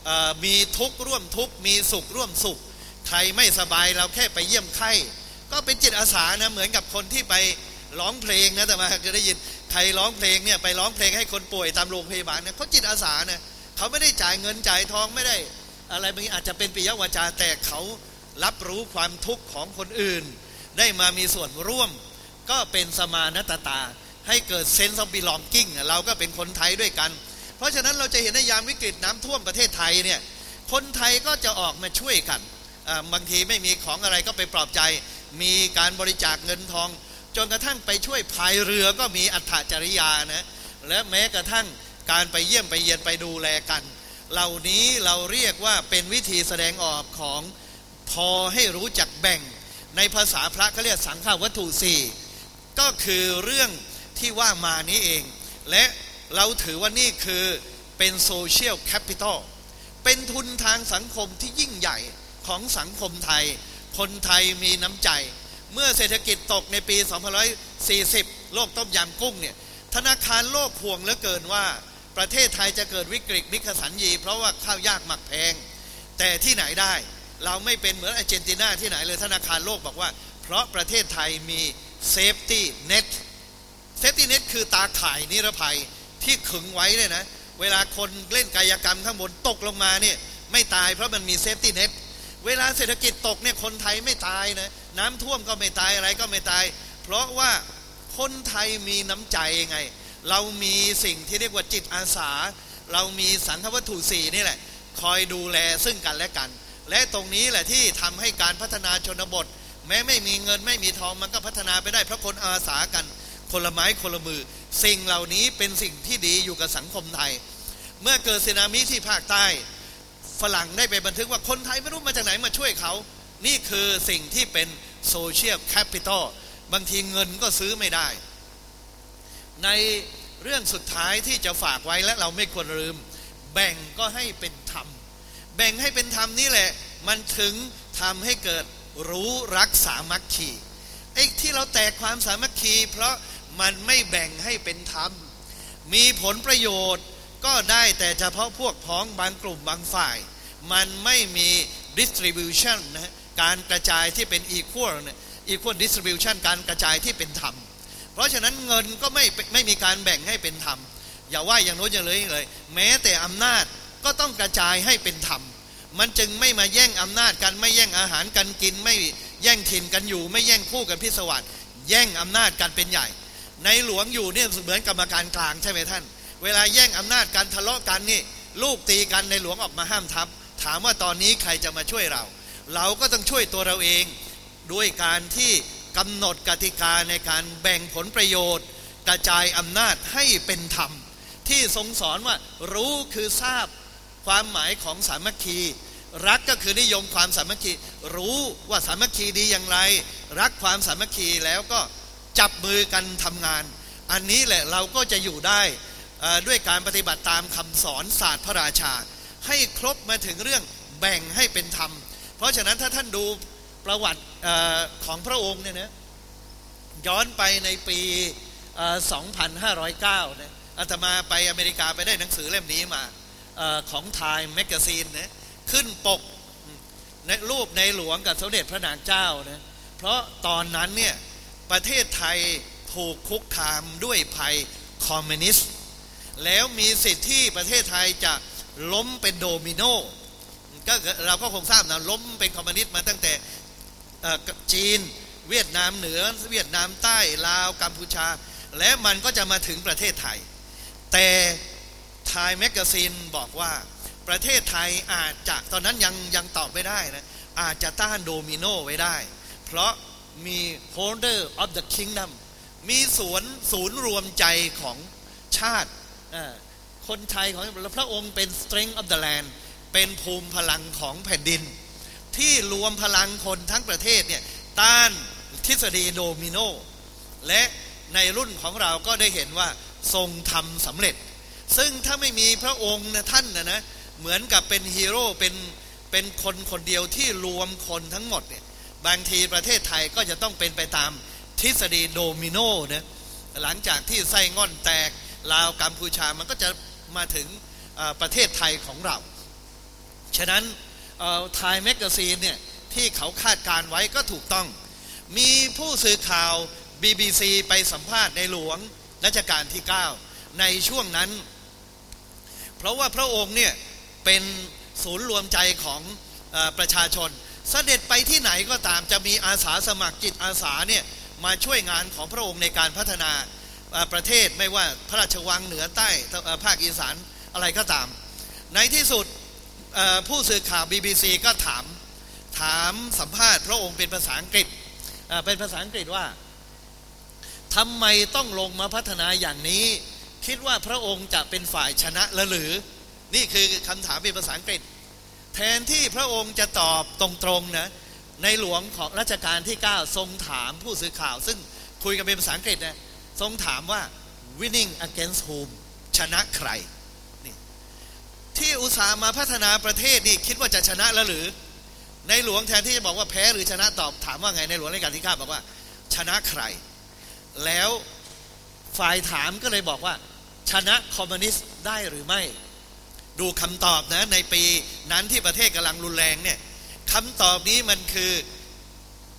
อมีทุกข์ร่วมทุกข์มีสุขร่วมสุข ใครไม่สบายเราแค่ไปเยี่ยมไข้ ก็เป็นจิตอาสานะเหมือนกับคนที่ไปร้องเพลงนะแต่มาจะได้ยินใครร้องเพลงเนี่ยไปร้องเพลงให้คนป่วยตามโรงพยาบาลเนี่ยเขาจิตอาสาเนี่ยเขาไม่ได้จ่ายเงินจ่ายทองไม่ได้ อะไรบางอย่างอาจจะเป็นปิยวาจาแต่เขารับรู้ความทุกข์ของคนอื่น ได้มามีส่วนร่วม ก็เป็นสมานัตตตา ให้เกิด sense of belonging เราก็เป็นคนไทยด้วยกัน เพราะฉะนั้นเราจะเห็นในยามวิกฤตน้ำท่วมประเทศไทยเนี่ยคนไทยก็จะออกมาช่วยกันบางทีไม่มีของอะไรก็ไปปลอบใจ มีการบริจาคเงินทอง จนกระทั่งไปช่วยพายเรือก็มีอัตถจริยานะและแม้กระทั่งการไปเยี่ยมไปเยียนไปดูแลกัน เหล่านี้เราเรียกว่าเป็นวิธีแสดงออกของพอให้รู้จักแบ่ง ในภาษาพระเขาเรียกสังคหวัตถุสี่ก็คือเรื่องที่ว่ามานี้เอง และเราถือว่านี่คือเป็น social capital เป็นทุนทางสังคมที่ยิ่งใหญ่ของสังคมไทย คนไทยมีน้ำใจ เมื่อเศรษฐกิจตกในปี 2540 โรคต้มยำกุ้งเนี่ย ธนาคารโลกห่วงเหลือเกินว่า ประเทศไทยจะเกิดวิกฤตมิคสัญญีเพราะว่าข้าวยากหมักแพง แต่ที่ไหนได้ เราไม่เป็นเหมือนอาร์เจนตินาที่ไหนเลยธนาคารโลกบอกว่า เพราะประเทศไทยมี safety net safety net คือตาข่ายนิรภัยที่ขึงไว้เลยนะเวลาคนเล่นกายกรรมข้างบนตกลงมาเนี่ยไม่ตายเพราะมันมี safety net เวลาเศรษฐกิจตกเนี่ยคนไทยไม่ตายนะน้ำท่วมก็ไม่ตายอะไรก็ไม่ตาย เพราะว่าคนไทยมีน้ำใจไง เรามีสิ่งที่เรียกว่าจิตอาสา เรามีสังฆวัตถุสี่นี่แหละ คอยดูแลซึ่งกันและกัน และตรงนี้แหละที่ทำให้การพัฒนาชนบท แม้ไม่มีเงินไม่มีทองมันก็พัฒนาไปได้เพราะคนอาสากัน คนละไม้คนละมือ สิ่งเหล่านี้เป็นสิ่งที่ดีอยู่กับสังคมไทย เมื่อเกิดสึนามิที่ภาคใต้ฝรั่งได้ไปบันทึกว่าคนไทยไม่รู้มาจากไหนมาช่วยเขา นี่คือสิ่งที่เป็นโซเชียลแคปิตอลบางทีเงินก็ซื้อไม่ได้ ในเรื่องสุดท้ายที่จะฝากไว้และเราไม่ควรลืม แบ่งก็ให้เป็นธรรม แบ่งให้เป็นธรรมนี่แหละ มันถึงทำให้เกิดรู้รักสามัคคีไอ้ที่เราแตกความสามัคคี เพราะมันไม่แบ่งให้เป็นธรรม มีผลประโยชน์ก็ได้แต่เฉพาะพวกพ้องบางกลุ่มบางฝ่าย มันไม่มี distribution นะการกระจายที่เป็น equal นะ equal distribution การกระจายที่เป็นธรรม เพราะฉะนั้นเงินก็ไม่ไม่มีการแบ่งให้เป็นธรรม อย่าว่าอย่างโน้นอย่างเลยเลย แม้แต่อำนาจก็ต้องกระจายให้เป็นธรรม มันจึงไม่มาแย่งอำนาจกันไม่แย่งอาหารกันกิน ไม่แย่งถิ่นกันอยู่ ไม่แย่งคู่กันพิศวัตแย่งอำนาจกันเป็นใหญ่ ในหลวงอยู่เนี่ยเหมือนกรรมการกลางใช่ไหมท่าน เวลาแย่งอำนาจกันทะเลาะกันนี่ลูกตีกันในหลวงออกมาห้ามทับ ถามว่าตอนนี้ใครจะมาช่วยเรา เราก็ต้องช่วยตัวเราเอง ด้วยการที่ กำหนดกติกาในการแบ่งผลประโยชน์ กระจายอำนาจให้เป็นธรรม ที่ทรงสอนว่ารู้คือทราบความหมายของสามัคคี รักก็คือนิยมความสามัคคี รู้ว่าสามัคคีดีอย่างไร รักความสามัคคีแล้วก็จับมือกันทำงาน อันนี้แหละเราก็จะอยู่ได้ด้วยการปฏิบัติตามคำสอนศาสตร์พระราชา ให้ครบมาถึงเรื่องแบ่งให้เป็นธรรม เพราะฉะนั้นถ้าท่านดู ประวัติของพระองค์เนี่ยนะย้อนไปในปี 2509นะอาตมาไปอเมริกาไปได้หนังสือเล่มนี้มาอของ Time Magazine นะขึ้นปกในรูปในหลวงกับสมเด็จพระนางเจ้านะเพราะตอนนั้นเนี่ยประเทศไทยถูกคุกคามด้วยภัยคอมมิวนิสต์ แล้วมีสิทธิ์ที่ประเทศไทยจะล้มเป็นโดมิโนก็เราก็คงทราบนะล้มเป็นคอมมิวนิสต์มาตั้งแต่ จีน เวียดนามเหนือ เวียดนามใต้ลาวกัมพูชา และมันก็จะมาถึงประเทศไทย แต่ไทยแมกกาซีนบอกว่าประเทศไทยอาจจะตอนนั้นยังยังตอบไม่ได้นะอาจจะต้านโดมิโนไว้ได้ เพราะมี holder of the kingdom มีสวนศูนย์รวมใจของชาติ คนไทยของพระองค์เป็น strength of the land เป็นภูมิพลังของแผ่นดิน ที่รวมพลังคนทั้งประเทศเนี่ยต้านทฤษฎีโดมิโน และในรุ่นของเราก็ได้เห็นว่าทรงทำสำเร็จ ซึ่งถ้าไม่มีพระองค์นะท่านนะนะเหมือนกับเป็นฮีโร่เป็นเป็นคนคนเดียวที่รวมคนทั้งหมดเนี่ยบางทีประเทศไทยก็จะต้องเป็นไปตามทฤษฎีโดมิโนนะหลังจากที่ไส้ง่อนแตกลาวกัมพูชามันก็จะมาถึงประเทศไทยของเรา ฉะนั้น ไทยแมกกาซีนเนี่ยที่เขาคาดการไว้ก็ถูกต้อง มีผู้สื่อข่าว BBC ไปสัมภาษณ์ในหลวงรัชกาลที่ 9 ในช่วงนั้น เพราะว่าพระองค์เนี่ยเป็นศูนย์รวมใจของอประชาชนเสด็จไปที่ไหนก็ตามจะมีอาสาสมัครจิตอาสาเนี่ยมาช่วยงานของพระองค์ในการพัฒนาประเทศไม่ว่าพระราชวังเหนือใต้ภาคอีสานอะไรก็ตาม ในที่สุด ผู้สื่อข่าว BBC ก็ถามถามสัมภาษณ์พระองค์เป็นภาษาอังกฤษเป็นภาษาอังกฤษว่าทำไมต้องลงมาพัฒนาอย่างนี้ คิดว่าพระองค์จะเป็นฝ่ายชนะละหรือ นี่คือคำถามเป็นภาษาอังกฤษ แทนที่พระองค์จะตอบตรงๆนะในหลวงของรัชกาลที่ 9 ทรงถามผู้สื่อข่าว ซึ่งคุยกันเป็นภาษาอังกฤษนะทรงถามว่า winning against whom ชนะใคร ที่อุตสาห์มาพัฒนาประเทศนี่คิดว่าจะชนะแล้วหรือ ในหลวงแทนที่จะบอกว่าแพ้หรือชนะตอบถามว่าไงในหลวงรัชกาลที่9บอกว่า ชนะใคร แล้วฝ่ายถามก็เลยบอกว่า ชนะคอมมิวนิสต์ได้หรือไม่ ดูคำตอบนะในปีนั้นที่ประเทศกำลังรุนแรงเนี่ยคำตอบนี้มันคือ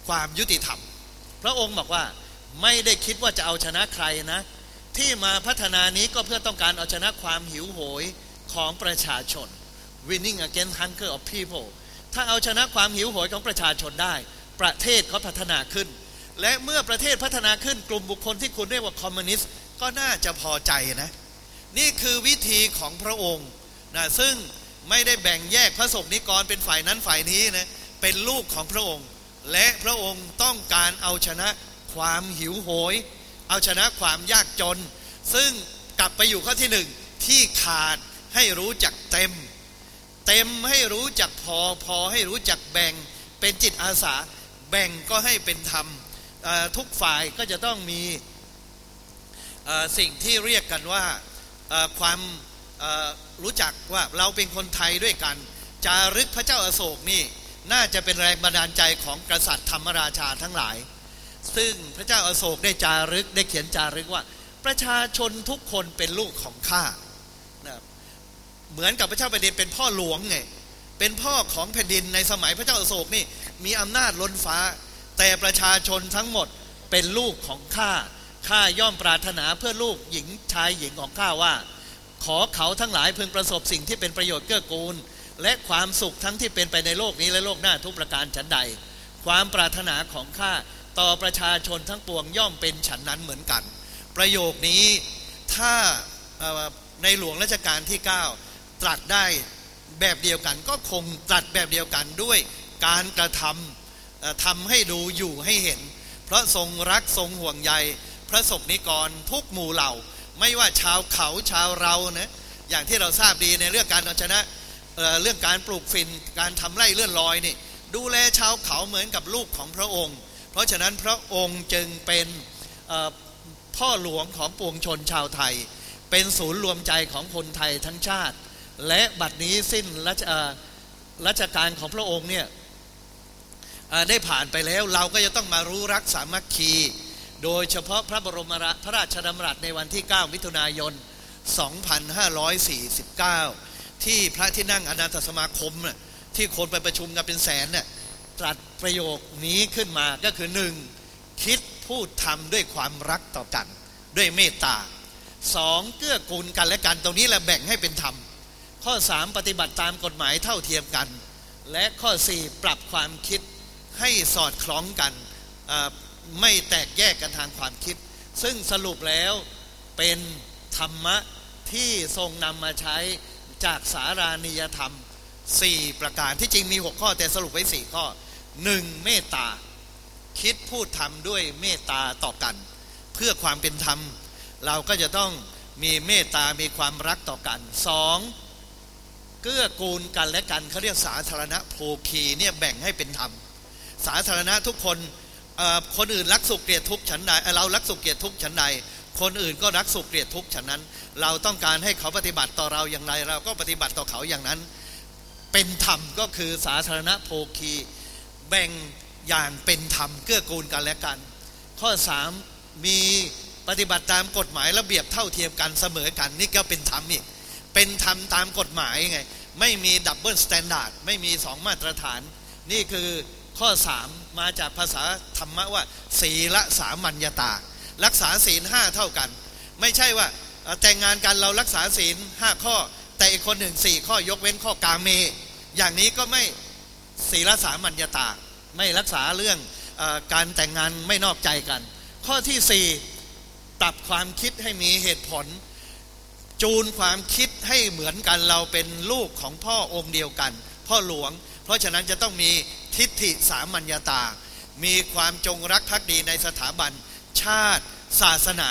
ความยุติธรรม พระองค์บอกว่าไม่ได้คิดว่าจะเอาชนะใครนะ ที่มาพัฒนานี้ก็เพื่อต้องการเอาชนะความหิวโหย ของประชาชน winning against hunger of people ถ้าเอาชนะความหิวโหยของประชาชนได้ ประเทศเขาพัฒนาขึ้น และเมื่อประเทศพัฒนาขึ้นกลุ่มบุคคลที่คุณเรียกว่าคอมมิวนิสต์ก็น่าจะพอใจนะ นี่คือวิธีของพระองค์นะซึ่งไม่ได้แบ่งแยกพระสงฆ์นิกรเป็นฝ่ายนั้นฝ่ายนี้นะเป็นลูกของพระองค์ และพระองค์ต้องการเอาชนะความหิวโหย เอาชนะความยากจน ซึ่งกลับไปอยู่ข้อที่หนึ่งที่ขาด ให้รู้จักเต็ม เต็มให้รู้จักพอพอให้รู้จักแบ่ง เป็นจิตอาสา แบ่งก็ให้เป็นธรรมทุกฝ่ายก็จะต้องมีสิ่งที่เรียกกันว่าความรู้จักว่าเราเป็นคนไทยด้วยกัน จารึกพระเจ้าอาโศกนี่น่าจะเป็นแรงบันดาลใจของกษัตริย์ธรรมราชาทั้งหลาย ซึ่งพระเจ้าอาโศกได้จารึกได้เขียนจารึกว่า ประชาชนทุกคนเป็นลูกของข้า เหมือนกับพระเจ้าแผ่นดินเป็นพ่อหลวงไงเป็นพ่อของแผ่นดินในสมัยพระเจ้าอโศกนี่มีอำนาจล้นฟ้า แต่ประชาชนทั้งหมดเป็นลูกของข้าข้าย่อมปรารถนาเพื่อลูกหญิงชายหญิงของข้าว่า ขอเขาทั้งหลายพึงประสบสิ่งที่เป็นประโยชน์เกื้อกูล และความสุขทั้งที่เป็นไปในโลกนี้และโลกหน้าทุกประการฉันใด ความปรารถนาของข้าต่อประชาชนทั้งปวงย่อมเป็นฉันนั้นเหมือนกัน ประโยคนี้ถ้าในหลวงรัชกาลที่ 9 ตรัสได้แบบเดียวกัน ก็คงตรัสแบบเดียวกันด้วยการกระทำทำให้ดูอยู่ให้เห็น เพราะทรงรักทรงห่วงใย พระสกนิกรทุกหมู่เหล่า ไม่ว่าชาวเขาชาวเรานะอย่างที่เราทราบดีในเรื่องการเอาชนะเเรื่องการปลูกฝิ่นการทำไร่เลื่อนลอยนี่ดูแลชาวเขาเหมือนกับลูกของพระองค์ เพราะฉะนั้นพระองค์จึงเป็นพ่อหลวงของปวงชนชาวไทย เป็นศูนย์รวมใจของคนไทยทั้งชาติ และบัดนี้สิ้นรัชรัชการของพระองค์เนี่ยได้ผ่านไปแล้วเราก็จะต้องมารู้รักสามัคคี โดยเฉพาะพระบรมพระราชดำรัสในวันที่ 9 มิถุนายน 2549 ที่พระที่นั่งอนันตสมาคม ที่คนไปประชุมกันเป็นแสนน่ยตรัสประโยคนี้ขึ้นมาก็คือหนึ่งคิดพูดทำด้วยความรักต่อกัน ด้วยเมตตาสองเกื้อกูลกันและกันตรงนี้แหละแบ่งให้เป็นธรรม ข้อสามปฏิบัติตามกฎหมายเท่าเทียมกัน และข้อสี่ปรับความคิดให้สอดคล้องกัน ไม่แตกแยกกันทางความคิด ซึ่งสรุปแล้วเป็นธรรมะที่ทรงนำมาใช้จากสารานิยธรรม 4 ประการที่จริงมี 6 ข้อแต่สรุปไว้ 4 ข้อ 1. เมตตา คิดพูดทำด้วยเมตตาต่อกัน เพื่อความเป็นธรรม เราก็จะต้องมีเมตตามีความรักต่อกัน 2. เกื้อกูลกันและกันเขาเรียกสาธารณโภคีเนี่ยแบ่งให้เป็นธรรม สาธารณะทุกคนคนอื่นรักสุขเกลียดทุกข์ฉันใดเรารักสุขเกลียดทุกข์ฉันใดคนอื่นก็รักสุขเกลียดทุกข์ฉันนั้น เราต้องการให้เขาปฏิบัติต่อเราอย่างไร เราก็ปฏิบัติต่อเขาอย่างนั้น เป็นธรรมก็คือสาธารณโภคีแบ่งอย่างเป็นธรรมเกื้อกูลกันและกัน ข้อสามมีปฏิบัติตามกฎหมายระเบียบเท่าเทียมกันเสมอกันนี่ก็เป็นธรรมอีก เป็นธรรมตามกฎหมายไง ไม่มี double standard ไม่มีสองมาตรฐาน นี่คือข้อสามมาจากภาษาธรรมะว่า ศีละสามัญญาตา รักษาศีลห้าเท่ากัน ไม่ใช่ว่าแต่งงานกันเรารักษาศีลห้าข้อ แต่อีกคนหนึ่งสี่ข้อยกเว้นข้อกาเม อย่างนี้ก็ไม่ศีลสามัญญาตา ไม่รักษาเรื่องอการแต่งงานไม่นอกใจกัน ข้อที่สี่ตับความคิดให้มีเหตุผล จูนความคิดให้เหมือนกันเราเป็นลูกของพ่อองค์เดียวกัน พ่อหลวง เพราะฉะนั้นจะต้องมีทิฏฐิสามัญญาตา มีความจงรักภักดีในสถาบัน ชาติ ศาสนา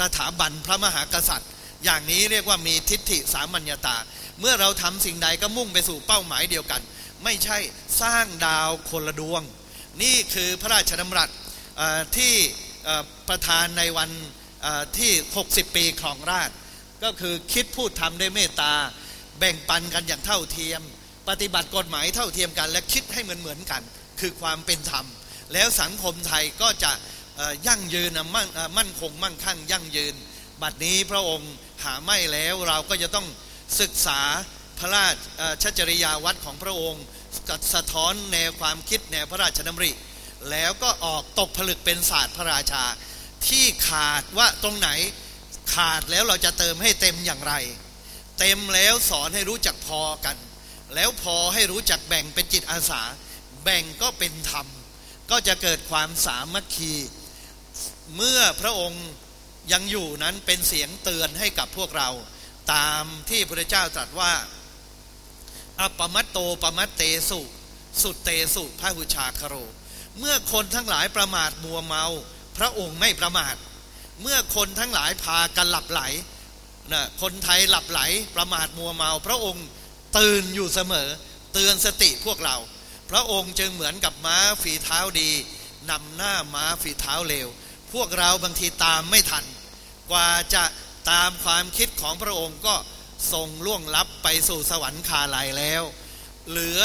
สถาบันพระมหากษัตริย์ อย่างนี้เรียกว่ามีทิฏฐิสามัญญาตา เมื่อเราทำสิ่งใดก็มุ่งไปสู่เป้าหมายเดียวกัน ไม่ใช่สร้างดาวคนละดวง นี่คือพระราชดำรัสที่ประธานในวันที่ 60 ปีของราช ก็คือคิดพูดทำด้วยเมตตา แบ่งปันกันอย่างเท่าเทียม ปฏิบัติกฎหมายเท่าเทียมกัน และคิดให้เหมือนเหมือนกัน คือความเป็นธรรม แล้วสังคมไทยก็จะยั่งยืนมั่นมั่นคงมั่งคั่งยั่งยืน บัดนี้พระองค์หาไม่แล้วเราก็จะต้องศึกษาพระราชจริยาวัดของพระองค์สะท้อนแนวความคิดแนวพระราชดำริ แล้วก็ออกตกผลึกเป็นศาสตร์พระราชา ที่ขาดว่าตรงไหน ขาดแล้วเราจะเติมให้เต็มอย่างไร เต็มแล้วสอนให้รู้จักพอกัน แล้วพอให้รู้จักแบ่งเป็นจิตอาสา แบ่งก็เป็นธรรม ก็จะเกิดความสามัคคี เมื่อพระองค์ยังอยู่นั้นเป็นเสียงเตือนให้กับพวกเรา ตามที่พระเจ้าตรัสว่าอปมัตโตปมัตเตสุ สุดเตสุพระหุชาคโร เมื่อคนทั้งหลายประมาทมัวเมา พระองค์ไม่ประมาท เมื่อคนทั้งหลายพากันหลับไหลนะคนไทยหลับไหลประมาทมัวเมา พระองค์ตื่นอยู่เสมอ เตือนสติพวกเรา พระองค์จึงเหมือนกับม้าฝีเท้าดีนำหน้าม้าฝีเท้าเลวพวกเราบางทีตามไม่ทัน กว่าจะตามความคิดของพระองค์ก็ทรงล่วงลับไปสู่สวรรค์คาลายแล้ว เหลือ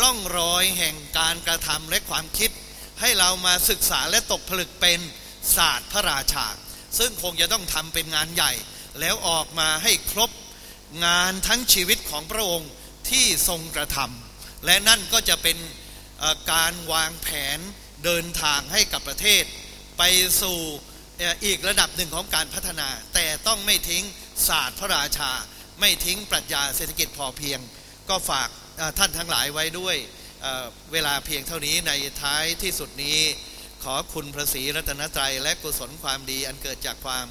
ร่องรอยแห่งการกระทำและความคิด ให้เรามาศึกษาและตกผลึกเป็นศาสตร์พระราชา ซึ่งคงจะต้องทำเป็นงานใหญ่ แล้วออกมาให้ครบงานทั้งชีวิตของพระองค์ที่ทรงกระทำและนั่นก็จะเป็นการวางแผนเดินทางให้กับประเทศ ไปสู่อีกระดับหนึ่งของการพัฒนา แต่ต้องไม่ทิ้งศาสตร์พระราชา ไม่ทิ้งปรัชญาเศรษฐกิจพอเพียง ก็ฝากท่านทั้งหลายไว้ด้วยเวลาเพียงเท่านี้ในท้ายที่สุดนี้ ขอคุณพระศรีรัตนตรัยและกุศลความดีอันเกิดจากความ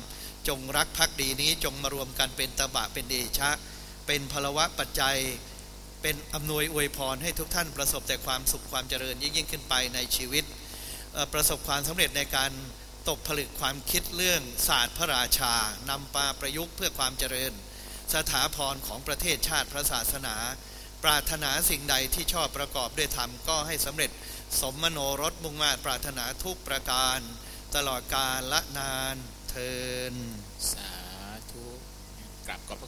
จงรักภักดีนี้จงมารวมกันเป็นตบะเป็นเดชะ เป็นพลวะปัจจัย เป็นอำนวยอวยพรให้ทุกท่านประสบแต่ความสุขความเจริญยิ่งยิ่งขึ้นไปในชีวิต ประสบความสำเร็จในการตกผลึกความคิดเรื่องศาสตร์พระราชานำปาประยุกต์เพื่อความเจริญ สถาพรของประเทศชาติพระศาสนา ปรารถนาสิ่งใดที่ชอบประกอบด้วยธรรมก็ให้สำเร็จ สมมโนรสมุ่งมาปรารถนาทุกประการ ตลอดกาลละนานเทินสาธุกลับขอบ